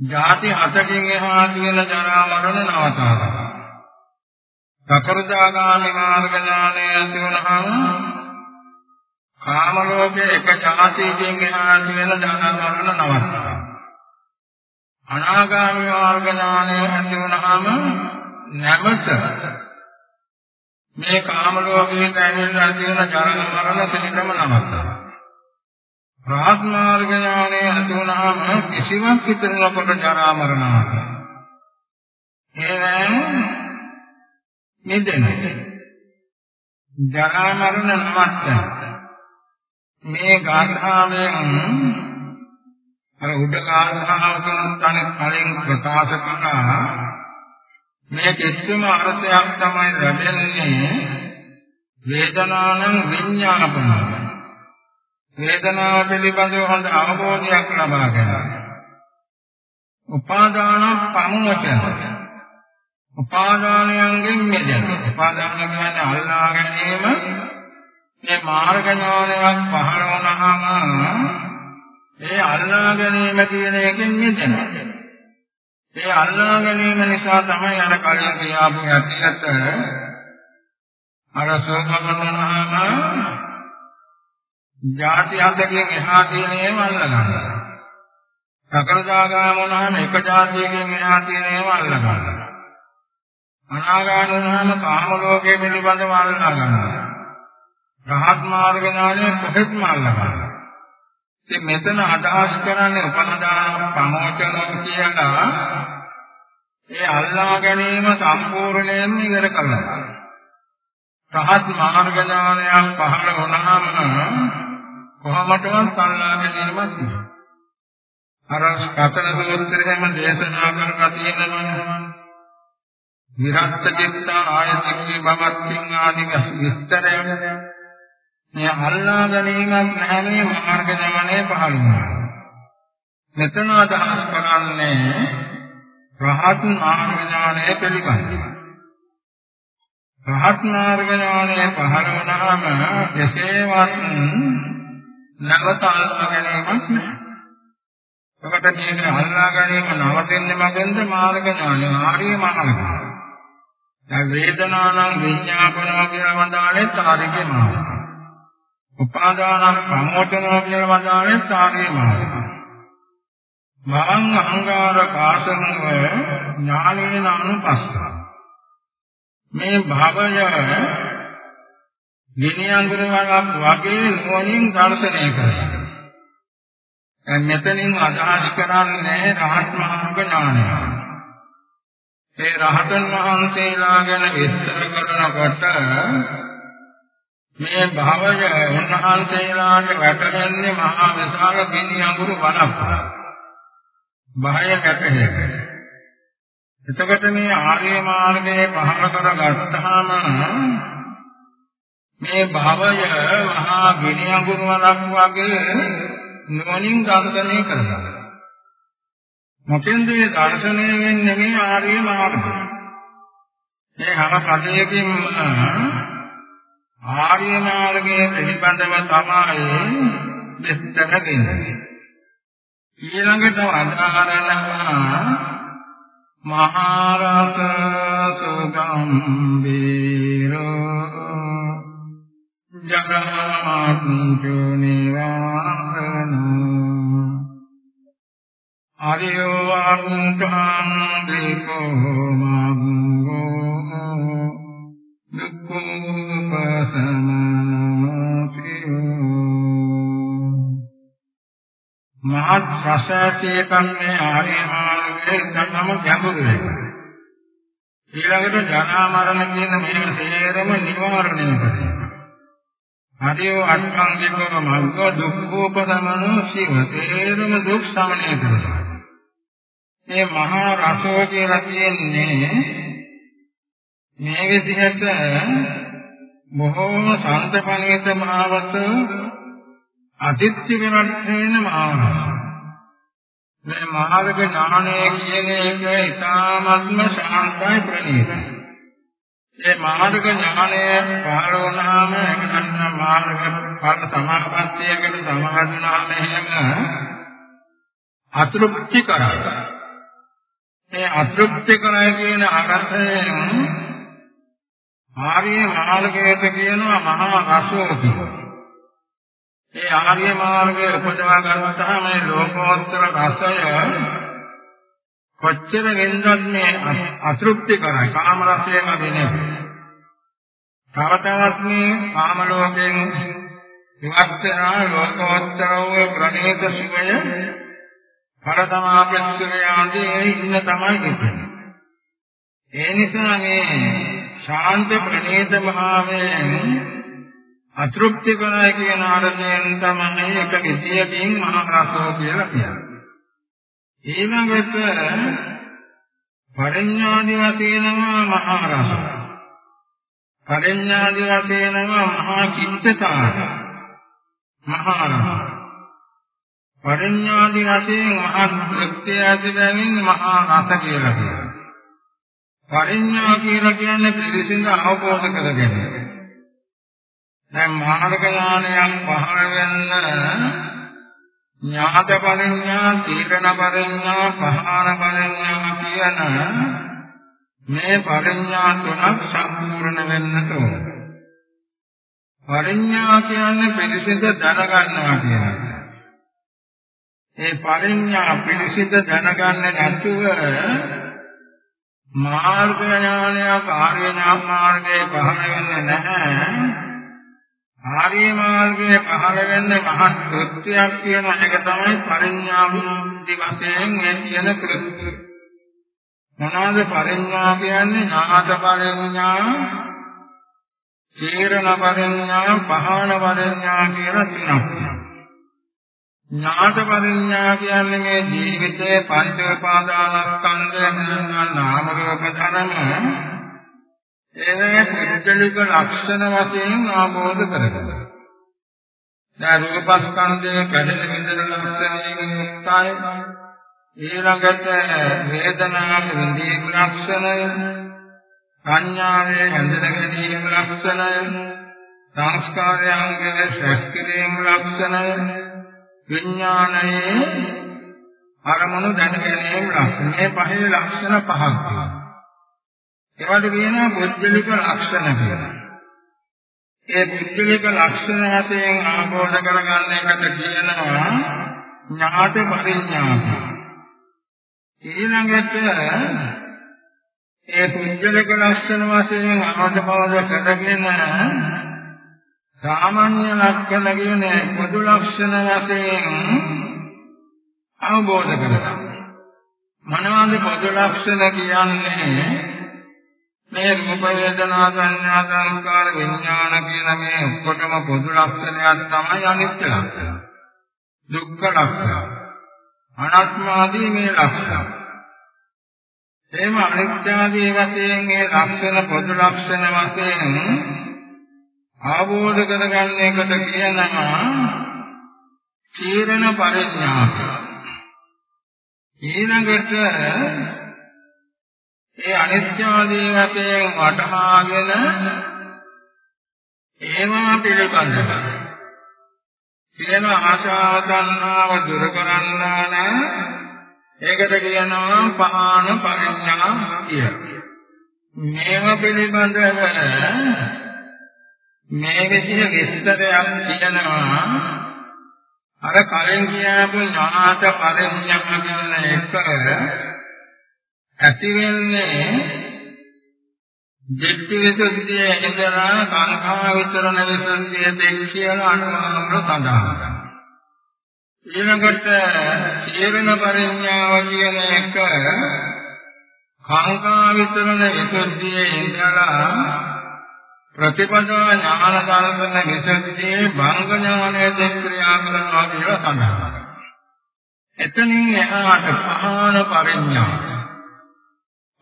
ಜಾති හතකින් එහා තියෙන ජරා මරණ නවතානවා සකෘදාගාමි මාර්ග ඥානය ඇති වුණාම කාම ලෝකයේ එක ඡාතියකින් එහාට වෙන ධන මරණ නවත්තා. අනාගාමී මාර්ග ඥානය ඇති වුණාම නැවත මේ කාම ලෝකයේ ඇවිල්ලා තියෙන ජරන මරණ පිළිකම නවත්තා. රාහත් මාර්ග ඥානය ඇති වුණාම කිසිවක් ඉතුරු නොකොට ජරා මරණ නවත්තා. එවෙන් නිදෙන්නේ ජරා මරණ නවත්තා. මේ ගාථාවෙන් අර උඩ ගාථාවකින් තන කලින් ප්‍රකාශ කළා මේ කිසිම අර්ථයක් තමයි ලැබෙන්නේ වේදනානම් විඤ්ඤාපන වේදනාව පිළිබඳව හොඳ අවබෝධයක් ලබා ගන්න. උපාදාන පමුවචන උපාදානයන්ගෙන් මිදෙන උපාදාන කියන්නේ අල්ලා ගැනීම මේ මාර්ග ඥානයක් පහළ වුණාම ඒ අල්ලා ගැනීම කියන එකෙන් මිදෙනවා. ඒ අල්ලා ගැනීම නිසා තමයි අර කලින් කියාපු යටියට අර සෝමගමනහම ಜಾති අධ්‍යක්ෂයෙන් එහා තියෙන ඒවා අල්ලගන්නවා. සකලදාගාම වුණාම එක ಜಾතියකින් එහා තියෙන ඒවා අල්ලගන්නවා. අනාගාම වුණාම කාම ලෝකයේ පිළිබඳව අල්ලගන්නවා. රහත් මාර්ග ඥානය කොහෙත්ම අල්ලගන්නවා. ඉතින් මෙතන අදහස් කරන්නේ උපනදාන ප්‍රමෝචන කියලා ඒ අල්ලා ගැනීම සම්පූර්ණයෙන්ම ඉවර කරනවා. රහත් මාර්ග ඥානයක් පහළ වුණාම කොහොමදවත් අල්ලා ගැනීමක් නෑ. අර කතන සූත්‍රයේම දේශනා කරලා තියෙනවා. විරක්ත චිත්ත ආයතිකේ භවත්තිං ආදි විස්තරය මේ අල්ලා ගැනීමක් නැහැ මේ මාර්ග ඥානය පහළ වුණා. මෙතන අදහස් කරන්නේ රහත් මාර්ග ඥානය පිළිබඳව. රහත් මාර්ග ඥානය පහළ වුණාම එසේවත් නැවත අල්ලා ගැනීමක් නැහැ. ඔකට මේක අල්ලා ගැනීම නවතින්නේ මගෙන්ද මාර්ග ඥානය ආර්ය මාර්ගය. දැන් වේදනානම් විඥාපනවා කියලා වදාළේ ආර්යගේ මාර්ගය. උපාදානං ප්‍රමෝචනෝ කියලා වදාළේ ආර්ය මාර්ගය. මහං අහංකාර කාසනව ඥානේන අනුපස්ස මේ භවය ගිනියන්ගුණාවක් වගේ නුවණින් දර්ශනය කරනවා. දැන් මෙතනින් අදහස් කරන්නේ රහත් මාර්ග ඥානය. ඒ රහතන් වහන්සේලා ගැන විස්තර කරනකොට මේ භවය උන්වහන්සේලාට වැටෙන්නේ මහා විශාල ගිනියන්ගුණ වනක්. බහය කැපෙන්නේ. එතකොට මේ ආර්ය මාර්ගයේ පහළ කරගත්තාම මේ භවය මහා ගිනි අඟුරු වලක් වගේ නොනින් දර්ශනය කරනවා. මොකෙන්ද මේ දර්ශනය වෙන්නේ මේ ආර්ය මාර්ගය? මේ හැම පදයකින්ම ආර්ය මාර්ගයේ පිළිබඳව තමයි විස්තර දෙන්නේ. ඊළඟට අදාහරණා මහරත සුගම්බීරෝ ජගමාතු නිවාරණෝ ආර්යෝ අන්තං දීකෝ මග්ගෝ දුක්ඛපසමතියෝ මහත් රසයේ කන්නේ ආර්ය මාර්ගයේ ධර්ම ගැඹුරු වෙනවා. ඊළඟට ජනා මරණ කියන මේ සේරම නිවාරණය කරනවා. හරියෝ අත්ංගිකව මග්ග දුක්ඛෝපසමනෝ සිව සේරම දුක් සමනය කරනවා. මේ මහා රසෝ කියලා කියන්නේ මේ විදිහට බොහෝම සාන්තපණිත මහවත අදිත්‍ය වෙනත් වෙන මහා මේ මාර්ග ඥානය කියන එක ඉතාමත්ම ශාන්තයි ප්‍රණීතයි. ඒ මාර්ග ඥානය පහළ වුණාම ඒක නම් මාර්ග ඵල සමාපත්තියකට සමාදුනාම එහෙම අතෘප්ති කරා. ඒ අතෘප්ති කරා කියන අර්ථයෙන් ආර්ය මාර්ගයට කියනවා මහා රසෝ කියලා. ඒ ආර්ය මාර්ගයේ උපදවා ගන්නාම මේ ලෝකෝත්තර රසය කොච්චර වෙනදත් මේ අතෘප්ති කරයි කාම රසයෙන් අදිනේ. තව තවත් මේ කාම ලෝකයෙන් ඉවත් වෙනා ලෝකෝත්තර වූ ප්‍රණීත සුවය පරතමාපෙත්සුවේ ආදී ඉන්න තමයි කිව්වේ. ඒ නිසා මේ ශාන්ත ප්‍රණීත භාවයෙන් අතෘප්ති කරයි කියන අර්ථයෙන් තමයි එක විදියකින් මහා රසෝ කියලා කියන්නේ. ඊළඟට පරිඥාදි වශයෙන්ම මහා රස. පරිඥාදි වශයෙන්ම මහා කිත්තතාව. මහා රස. පරිඥාදි වශයෙන් මහා කෘත්‍ය ඇති බැවින් මහා රස කියලා කියනවා. පරිඥා කියලා කියන්නේ පිළිසිඳ අවබෝධ කර ගැනීම. දැන් මාර්ග ඥානයක් පහළ වෙන්න ඥාත පරිඥා, තීරණ පරිඥා, පහාන පරිඥා කියන මේ පරිඥා තුනක් සම්පූර්ණ වෙන්නට ඕන. පරිඥා කියන්නේ පිළිසිඳ දැනගන්නවා කියන එක. ඒ පරිඥා පිළිසිඳ දැනගන්නේ නැතුව මාර්ග ඥානයක් ආර්ය ඥාන මාර්ගයේ පහළ වෙන්නේ නැහැ. ආර්ය මාර්ගයේ පහළ වෙන්නේ මහත් කෘත්‍යයක් කියන එක තමයි පරිඥාභි වශයෙන් මේ කියන කෘත්‍ය. මොනවාද පරිඥා කියන්නේ? නාද පරිඥා, තීරණ පරිඥා, පහාන පරිඥා කියලා තුනක්. ඥාත පරිඥා කියන්නේ මේ ජීවිතයේ පංච උපාදානස්කන්ධයන් නාම රූප ධර්ම ඒවැ පුද්ගලික ලක්ෂණ වශයෙන් ආબોධ කරගන්න. දැන් රූපස්කන්ධයේ කඩන විඳන ලක්ෂණයෙන් යුක්තයි. ඊළඟට වේදනාවේ විඳී ලක්ෂණය, සංඥාවේ හැඳින ගැනීම ලක්ෂණය සංස්කාරයන්ගේ ශක්තියෙන් ලක්ෂණය විඥානයේ අරමුණු දැන ගැනීම ලක්ෂණ මේ පහේ ලක්ෂණ පහක් තියෙනවා. ඒවට කියනවා බුද්ධලික ලක්ෂණ කියලා. ඒ බුද්ධලික ලක්ෂණ හතෙන් ආબોධ කරගන්න එකට කියනවා ඥාත පරිඥාත ඊළඟට ඒ පුද්ගලික ලක්ෂණ වශයෙන් ආදපවද කරගෙන සාමාන්‍ය ලක්ෂණ කියන පොදු ලක්ෂණ වශයෙන් අවබෝධ කරගන්න. මනවාද පොදු ලක්ෂණ කියන්නේ මේ රූප වේදනා සංඥා සංකාර විඥාන කියන මේ ඔක්කොටම පොදු ලක්ෂණයක් තමයි අනිත්‍ය ලක්ෂණ. දුක්ඛ ලක්ෂණ. අනාත්ම ආදී මේ ලක්ෂණ. එහෙම අනිත්‍ය ආදී වශයෙන් මේ ලක්ෂණ පොදු ලක්ෂණ වශයෙන් ආબોධ කරගන්න එකට කියනවා චීරණ පරිඥාක. ඊළඟට ඒ අනිත්‍යවාදී වශයෙන් වටහාගෙන ඒවා පිළිබඳව කියන ආශාව තණ්හාව දුරු කරන්නා නම් ඒකට කියනවා පහාන පරිඥා කියලා. මේව පිළිබඳව මේ විදිහ විස්තරයක් කියනවා අර කලින් කියපු ඥාත පරිඥා කියන එක ඇති වෙන්නේ දෙක්ටි විසුද්ධිය ඉඳලා සංඛා විතරණ විසුද්ධිය දෙක් කියලා අනුමානවල සඳහන් ඊළඟට සීරණ පරිඥාව කියන එක කාංකා විතරණ විසුද්ධිය ඉඳලා ප්‍රතිපදා ඥාන දර්ශන විසුද්ධියේ භංග ඥානයේ දෙක්‍රියා කරනවා කියලා සඳහන්. එතනින් එහාට පහාන පරිඥා.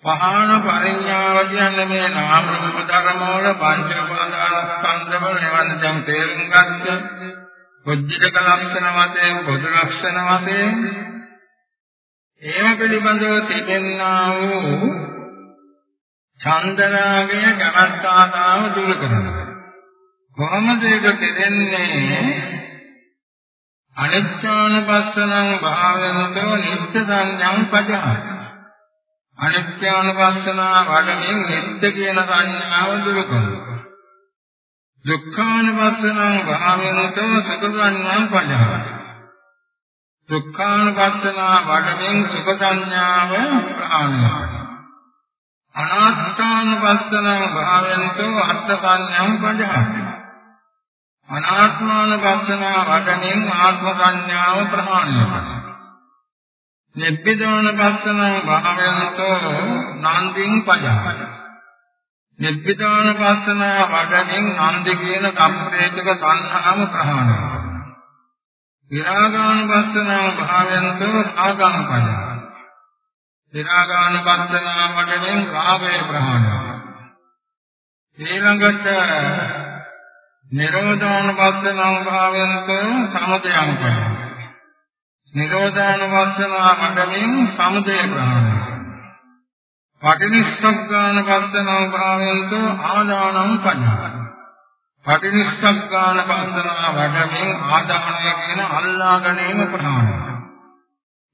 පහාන පරිඥාව කියන්නේ මේ නාම රූප ධර්ම වල පංච උපාදානස්කන්ධ වල එවන් දැන් තේරුම් ගන්න. පොද්ධික ලක්ෂණ වශයෙන් පොදු ලක්ෂණ වශයෙන් ඒව පිළිබඳව තිබෙනා වූ චන්දරාගය කැමැත්ත ආසාව දුරු කරනවා. කොහොමද ඒක දෙන්නේ? අනිත්‍යානුපස්සනං භාවනතෝ නිත්‍ය සංඥං පජහා. අනිත්‍යානුපස්සනා වඩමින් නිත්‍ය කියන සංඥාව දුරු කරනවා. දුක්ඛානුපස්සනං භාවනතෝ සුඛ සංඥං පජහා. දුක්ඛානුපස්සනා වඩමින් සුඛ සංඥාව ප්‍රහාණය කරනවා. අනාත්මානුපස්සනං භාවයන්තෝ අර්ථකඤ්ඤං පජහති අනාත්මානුපස්සනා වඩනින් ආත්ම සංඥාව ප්‍රහාණය කරනවා නිබ්බිදානුපස්සනං භාවයන්තෝ නන්දින් පජහති නිබ්බිදානුපස්සනා වඩනින් නන්දි කියන කම්පේතක සංහාම ප්‍රහාණය කරනවා. විරාගානුපස්සනං භාවයන්තෝ ආගම් පජහති විරාගාන පස්සනා වඩමින් රාගය ප්‍රහාණය ඊළඟට නිරෝධාන පස්සනා භාවයන්ත සමුදයං කරනවා නිරෝධාන පස්සනා වඩමින් සමුදය ප්‍රහාණය පටිනිස්සග්ගාන පස්සනා භාවයන්ත ආදානං පඤ්ඤා පටිනිස්සග්ගාන පස්සනා වඩමින් ආදානය කියන අල්ලා ගැනීම ප්‍රහාණය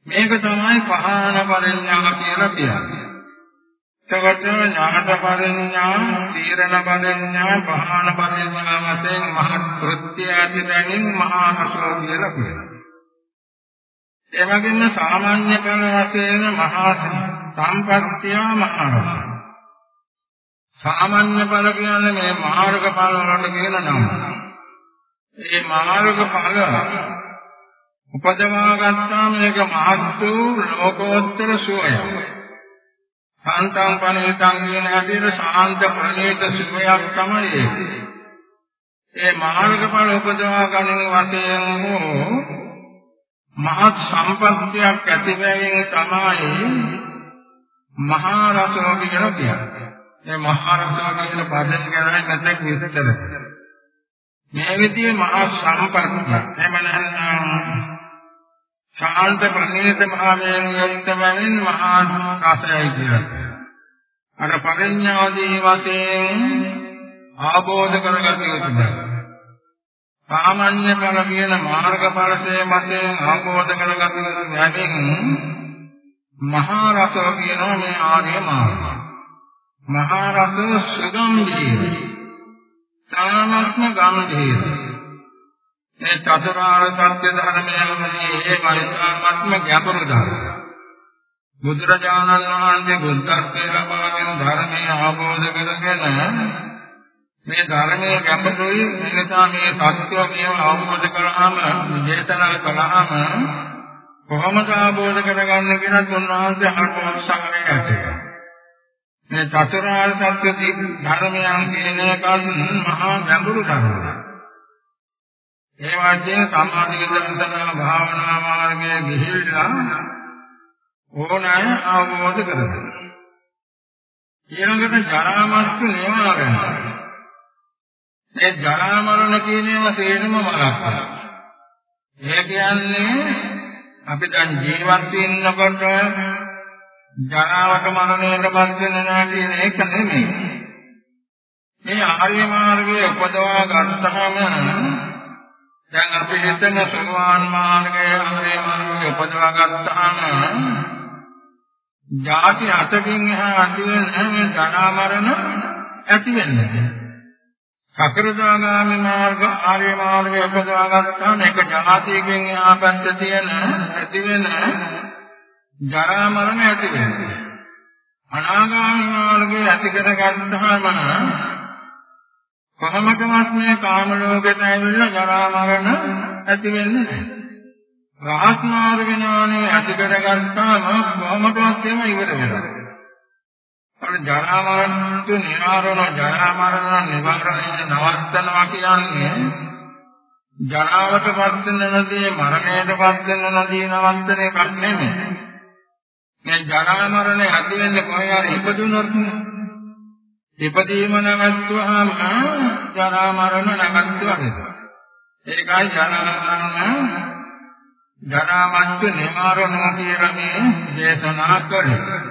මේක තමයි පහාන පරිඥා කියලා කියන්නේ. එතකොට ඥාත පරිඥා, තීරණ පරිඥා, පහාන පරිඥා වශයෙන් මහත් කෘත්‍ය ඇති බැවින් මහා රසෝ කියලා කියනවා. ඒ වගේම සාමාන්‍ය කල වශයෙන් මහා සම්පත්තිය මහා රස. සාමාන්‍ය ඵල කියන්නේ මේ මාර්ග ඵල වලට කියන නම. මේ මාර්ග ඵල උපදවා ගත්තාම මේක මහත් වූ ලෝකෝත්තර සුවය. සාන්තං පණිතං කියන හැටියට ශාන්ත ප්‍රණීත සුවයක් තමයි ඒක. ඒ මාර්ගඵල උපදවා ගැනීම වශයෙන් හෝ මහත් සම්පත්තියක් ඇති බැවින් තමයි මහා රසෝ කියලා කියන්නේ. මේ මහා රසෝ කියන පදයෙන් ගැන නැත්නම් විස්තර කරලා. මේ විදිහේ මහා සම්පත්තිය. එහෙම නැත්නම් ශාන්ත ප්‍රණීත භාවයෙන් යුක්ත වෙමින් මහා රසයයි කියලා. අර පරිඥාදී වශයෙන් ආબોධ කරගත යුතුයි. සාමාන්‍ය ඵල කියන මාර්ගඵලයේ මතයෙන් ආબોධ කරගත යුතු නැතිනම් මහා රසෝ කියනවා මේ ආර්ය මාර්ගය. මහා රස සුගම්භීරයි. තාමත්ම ගම්භීරයි. මේ චතුරාර්ය සත්‍ය ධර්මයන්ගේ ඒ පරිසාත්ම ගැඹුරු ධර්මය. බුදුරජාණන් වහන්සේ බුද්ධත්වයේ ලබාගෙන ධර්මයේ අවබෝධ කරගෙන මේ ධර්මයේ ගැඹුරුයි එනිසා මේ සත්‍ය කියව අවබෝධ කරාම දේශනා කළාම කොහොමද අවබෝධ කරගන්නේ කියන උන්වහන්සේ අනුසාරය ඇතේ. මේ චතුරාර්ය සත්‍ය ධර්මයන් කියන එකත් මහා ගැඹුරු ධර්මයක්. ඒ වගේම සමාධි විදර්ශනා භාවනා මාර්ගයේ ගිහිල්ලා ඕන අය අවබෝධ කරගන්න. ඊළඟට ජරා මරණ නිවාරණ. ඒ ජරා මරණ කියන ඒවා තේරුම මලක්. ඒ කියන්නේ අපි දැන් ජීවත් වෙන්නකොට ජරාවට මරණයටපත් වෙන නැහැ කියන එක නෙමෙයි. මේ ආර්ය මාර්ගයේ උපදවා ගන්නහම දැන් අපි හිතන සෝවාන් මාර්ගයේ ආර්ය මාර්ගයේ උපදවා ගත්තාම ಜಾති අතකින් එහා ඇති වෙන හැම ජරා මරණ ඇති වෙන්නේ. සකෘදාගාමි මාර්ග ආර්ය මාර්ගය උපදවා ගන්නාම එක ජාතියකින් එහා පැත්ත තියෙන ඇති වෙන ජරා මරණ ඇති වෙනවා. අනාගාමි මාර්ගය ඇති කර ගන්නාම කොහොමදවත් මේ කාම ලෝකයට ඇවිල්ලා ජරා මරණ ඇති වෙන්නේ නැහැ. රහත් මාර්ග ඥානෙ ඇති කරගත්තාම කොහොමදවත් එහෙම ඉවර වෙනවා. අර ජරා මරණ නිරාරණ ජරා මරණ නිවාරණය නවත්තනවා කියන්නේ ජරාවටපත් වෙන නදී මරණයටපත් වෙන නදී නවත්තන එකක් නෙමෙයි. මේ ජරා මරණ ඇති වෙන්නේ කොහේ හරි ඉපදුනොත් ඉපදීම නැවතුවාම ජරා මරණ නැවතුවා. ඒකයි ජරා මරණ ජනාමච්ච නිමාරණෝ කියලා මේ දේශනා කරේ.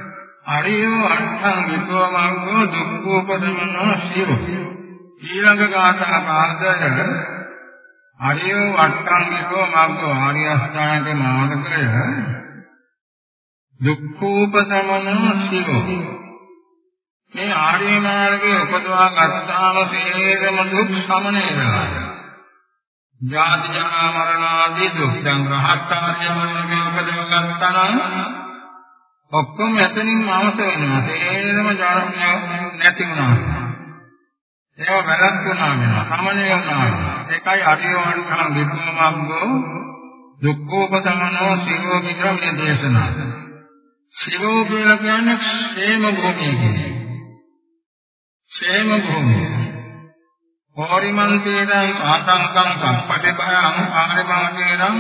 අරියෝ අර්ථං විතෝ මංගෝ දුක්ඛෝපදමනෝ සිව. ඊළඟ ගාථා පාදය අරියෝ අර්ථං විතෝ මංගෝ ආර්ය අෂ්ටාංග මාර්ගය දුක්ඛෝපදමනෝ සිව. මේ ආර්ය මාර්ගයේ උපදවා ගත්තාම සේරම දුක් සමනය වෙනවා. ජාති ජරා මරණ ආදී දුක් දැන් රහත් ආර්යමණය උපදව ගන්නවා ඔක්කොම එතනින් අවශ්‍ය වෙනවා. සේරම ජානඥා නැති වෙනවා. ඒවා වැරද්ද වුණා වෙනවා. සමනය වෙනවා. ඒකයි අරියවන් කන විපුමමග්ගෝ දුක්ඛෝපතමනෝ සිවෝ මිත්‍රම් දේශනා. සිවෝ කියලා කියන්නේ ക്ഷേම භූමිය කියන්නේ. ക്ഷേම භූමිය. පෝරිමන්තේනම් ආසංකම් සම්පටි භයං ආරමං කියනම්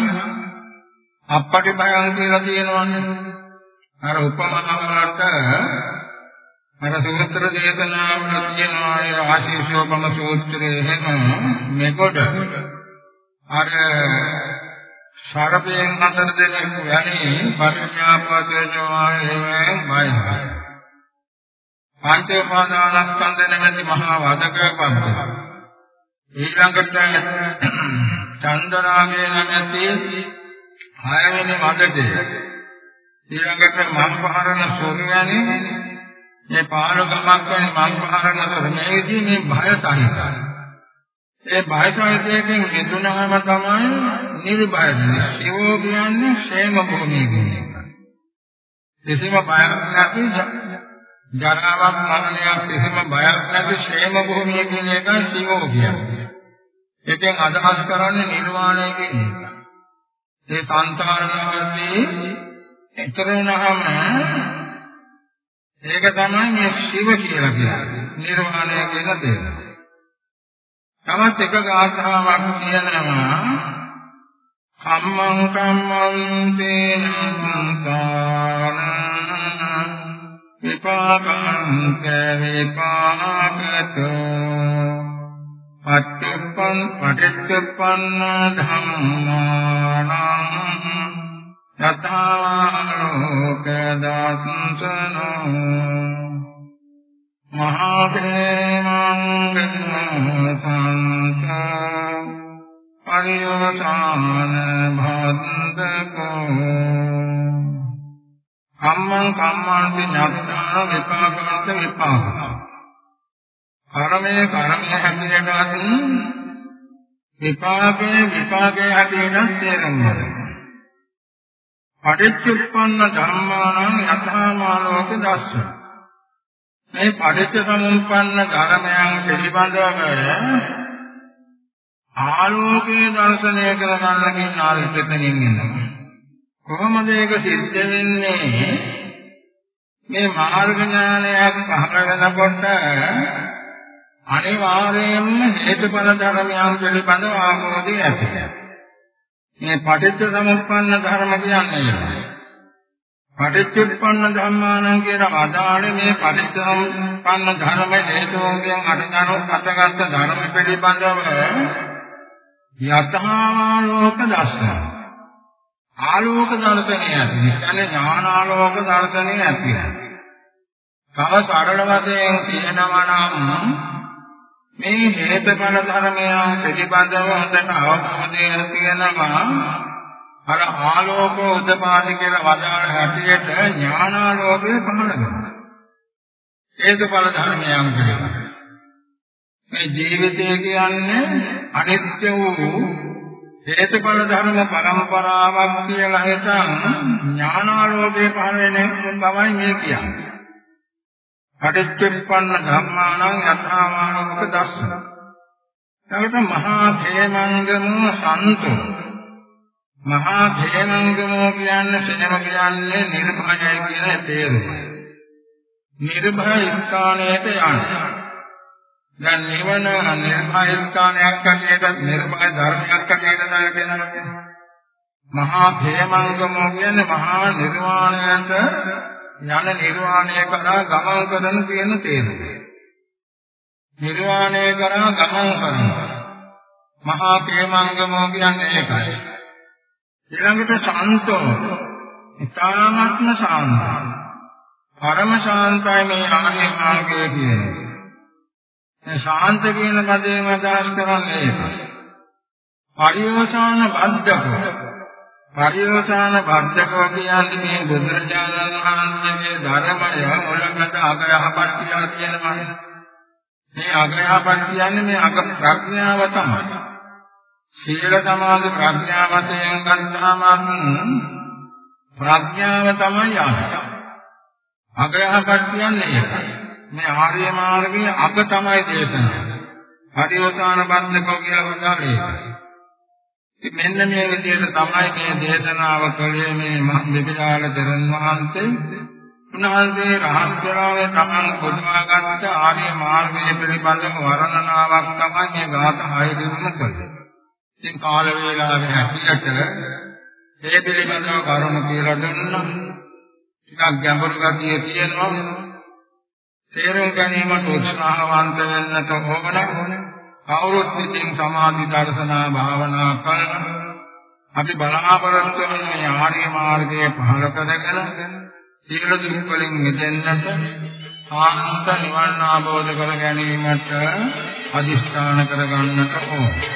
අපටි භයං කියලා තියෙනවන්නේ. අර උපමාවලට අර සූත්‍ර දේශනාවල තියෙනවා ඒ ආශීෂෝපම සූත්‍රයේ හැම මෙකොට අර සරපයෙන් අතර දෙනෙක් වැනි පරිඥාපදේජෝ ආයෙම බයයි. පංච උපාදානස්කන්ධ නැමැති මහා වදක පන්ති. ඊළඟට චන්දරාගය නැමැති හයවෙනි මඟදී ඊළඟට මන්පහරන ස්වර්ණයනේ මේ පාලකමක් වෙන මන්පහරන ස්වර්ණයේදී මේ භය සංකාරය. ඒ භය සංකේතයෙන් මිදුණාම තමයි නිර්භය නිශ්චයෝ කියන්නේ ශේම භූමිය කියන්නේ. කිසිම බයක් නැති ජරාවක් මරණයක් කිසිම බයක් නැති ශේම භූමිය කියන එක ශිවෝ කියන්නේ. ඒකෙන් අදහස් කරන්නේ නිර්වාණය කියන එක. මේ සංසාරනාදී ඊතර වුණාම ඒක තමයි මේ ශිව කියලා කියන්නේ. නිර්වාණය කියන දේ. තවත් එක ගාථාවක් කියනවා කම්මං කම්මං තේන සංකාරං විපාකං කවිපාකතෝ පච්චප්පං පටිච්චප්පන්න ධම්මානං යථාලෝක දස්සනෝ මහා ප්‍රේමං සංසා පරියෝසාන භද්දකෝ කම්මං කම්මාන්ති ඥාන විපාකන්ත විපාක කර්මයේ කර්මයේ හැටියට විපාකයේ විපාකයේ හැටියට තේරුම් ගන්න. පටිච්චුප්පන්න ධර්මාණං යථාමානෝක දස්සන. මේ පටිච්ච සමුප්පන්න ධර්මයන් පිළිබඳව ආලෝකයේ දර්ශනය කරගන්න කියන ආල්පතනින් එනවා. කොහොමද ඒක සිද්ධ වෙන්නේ? මේ මාර්ග ඥානයක් පහළ වෙනකොට අනිවාර්යයෙන්ම හේතුඵල ධර්මයන් පිළිබඳව ආමෝදය ඇති මේ පටිච්ච සමුප්පන්න ධර්ම කියන්නේ පටිච්චුප්පන්න ධම්මාන කියන අදාළේ මේ පටිච්ච සමුප්පන්න ධර්ම හේතුන්ගෙන් අටකරොත් අටගත් ධර්ම පිළිබඳව යතහාලෝක දර්ශන ආලෝක දර්ශනය ඇති. කියන්නේ ඥානාලෝක දර්ශනය ඇති. තව සරල වශයෙන් කියනවා නම් මේ හේතුඵල ධර්මයන් පිළිබඳව හොඳට අවබෝධය තියෙනවා. අර ආලෝක උදපාදි කියලා වදාළ හැටියට ඥානාලෝකය පහළ වෙනවා. හේතුඵල ධර්මයන් පිළිබඳව මේ ජීවිතය කියන්නේ අනිත්‍ය වූ හේතුඵල ධර්ම පරම්පරාවක් කියලා හිතන් ඥානාලෝකය පහළ වෙන බවයි මේ කියන්නේ. පටිච්චුප්පන්න ධම්මානං යථාමානෝක දර්ශන. එතකොට මහා භේමංගම සන්තෝ. මහා භේමංගම කියන්නේ සෙනම කියන්නේ නිර්භයයි කියන තේරුම. නිර්භය ස්ථානයට යන්න. දැන් නිවන නිර්භය ස්ථානයක් ඇටියට නිර්භය ධර්මයක් ඇටියට දැනගෙන මහා භේමංගම කියන්නේ මහා නිර්වාණයට යන නිර්වාණය කරා ගමන් කරන කියන තේරුම. නිර්වාණය කරා ගමන් කරනවා. මහා කේමංගමෝ කියන්නේ ඒකයි. ඊළඟට සාන්තෝ ඊ타ත්ම සාන්තයි. පරම සාන්තයි මේ ආර්ය මාර්ගය කියන්නේ. මේ ශාන්ත කියන පදයෙන් අදහස් කරන්නේ ඒකයි. පරිවසාන බද්ධකෝ පරිවසාන භක්තකෝ කියන්නේ මේ බුදුරජාණන් වහන්සේගේ ධර්මය මොළකට අගයහපත් කියලා කියනවා. මේ අගයහපත් කියන්නේ මේ අග ප්‍රඥාව තමයි. සීල සමාධි ප්‍රඥාවතෙන් ගන්නාම ප්‍රඥාව තමයි ආහාර. අගයහපත් කියන්නේ ඒකයි. මේ ආර්ය මාර්ගයේ අග තමයි දේශනාව. පරිවසාන භක්තකෝ කියලා වදාළේ ඒකයි. මෙන්න මේ විදිහට තමයි මේ දේශනාව කළේ මේ මහබිබිලාල දරන් වහන්සේ උන්වහන්සේ රහත් වෙලාවේ තමන් පොදවාගත්ත ආර්ය මාර්ගය පිළිබඳව වර්ණනාවක් තමයි මේ ගාථ 6 දිනම කළේ. ඉතින් කාල වේලාවේ හැටියට ඒ පිළිබඳව කරුණු කියලා දුන්නා. ටිකක් ගැඹුරු ගතිය තියෙනවා. තේරුම් ගැනීමට උත්සාහවන්ත වෙන්නට ඕන. කවුරුත් ඉතින් සමාධි දර්ශනා භාවනා කරන අපි බලාපොරොත්තු වෙන මේ ආර්ය මාර්ගය පහළ කරගෙන සීල දුක් වලින් මිදෙන්නට ආනන්ත නිවන් අවබෝධ කර ගැනීමට අදිස්ථාන කර ගන්නට ඕනේ.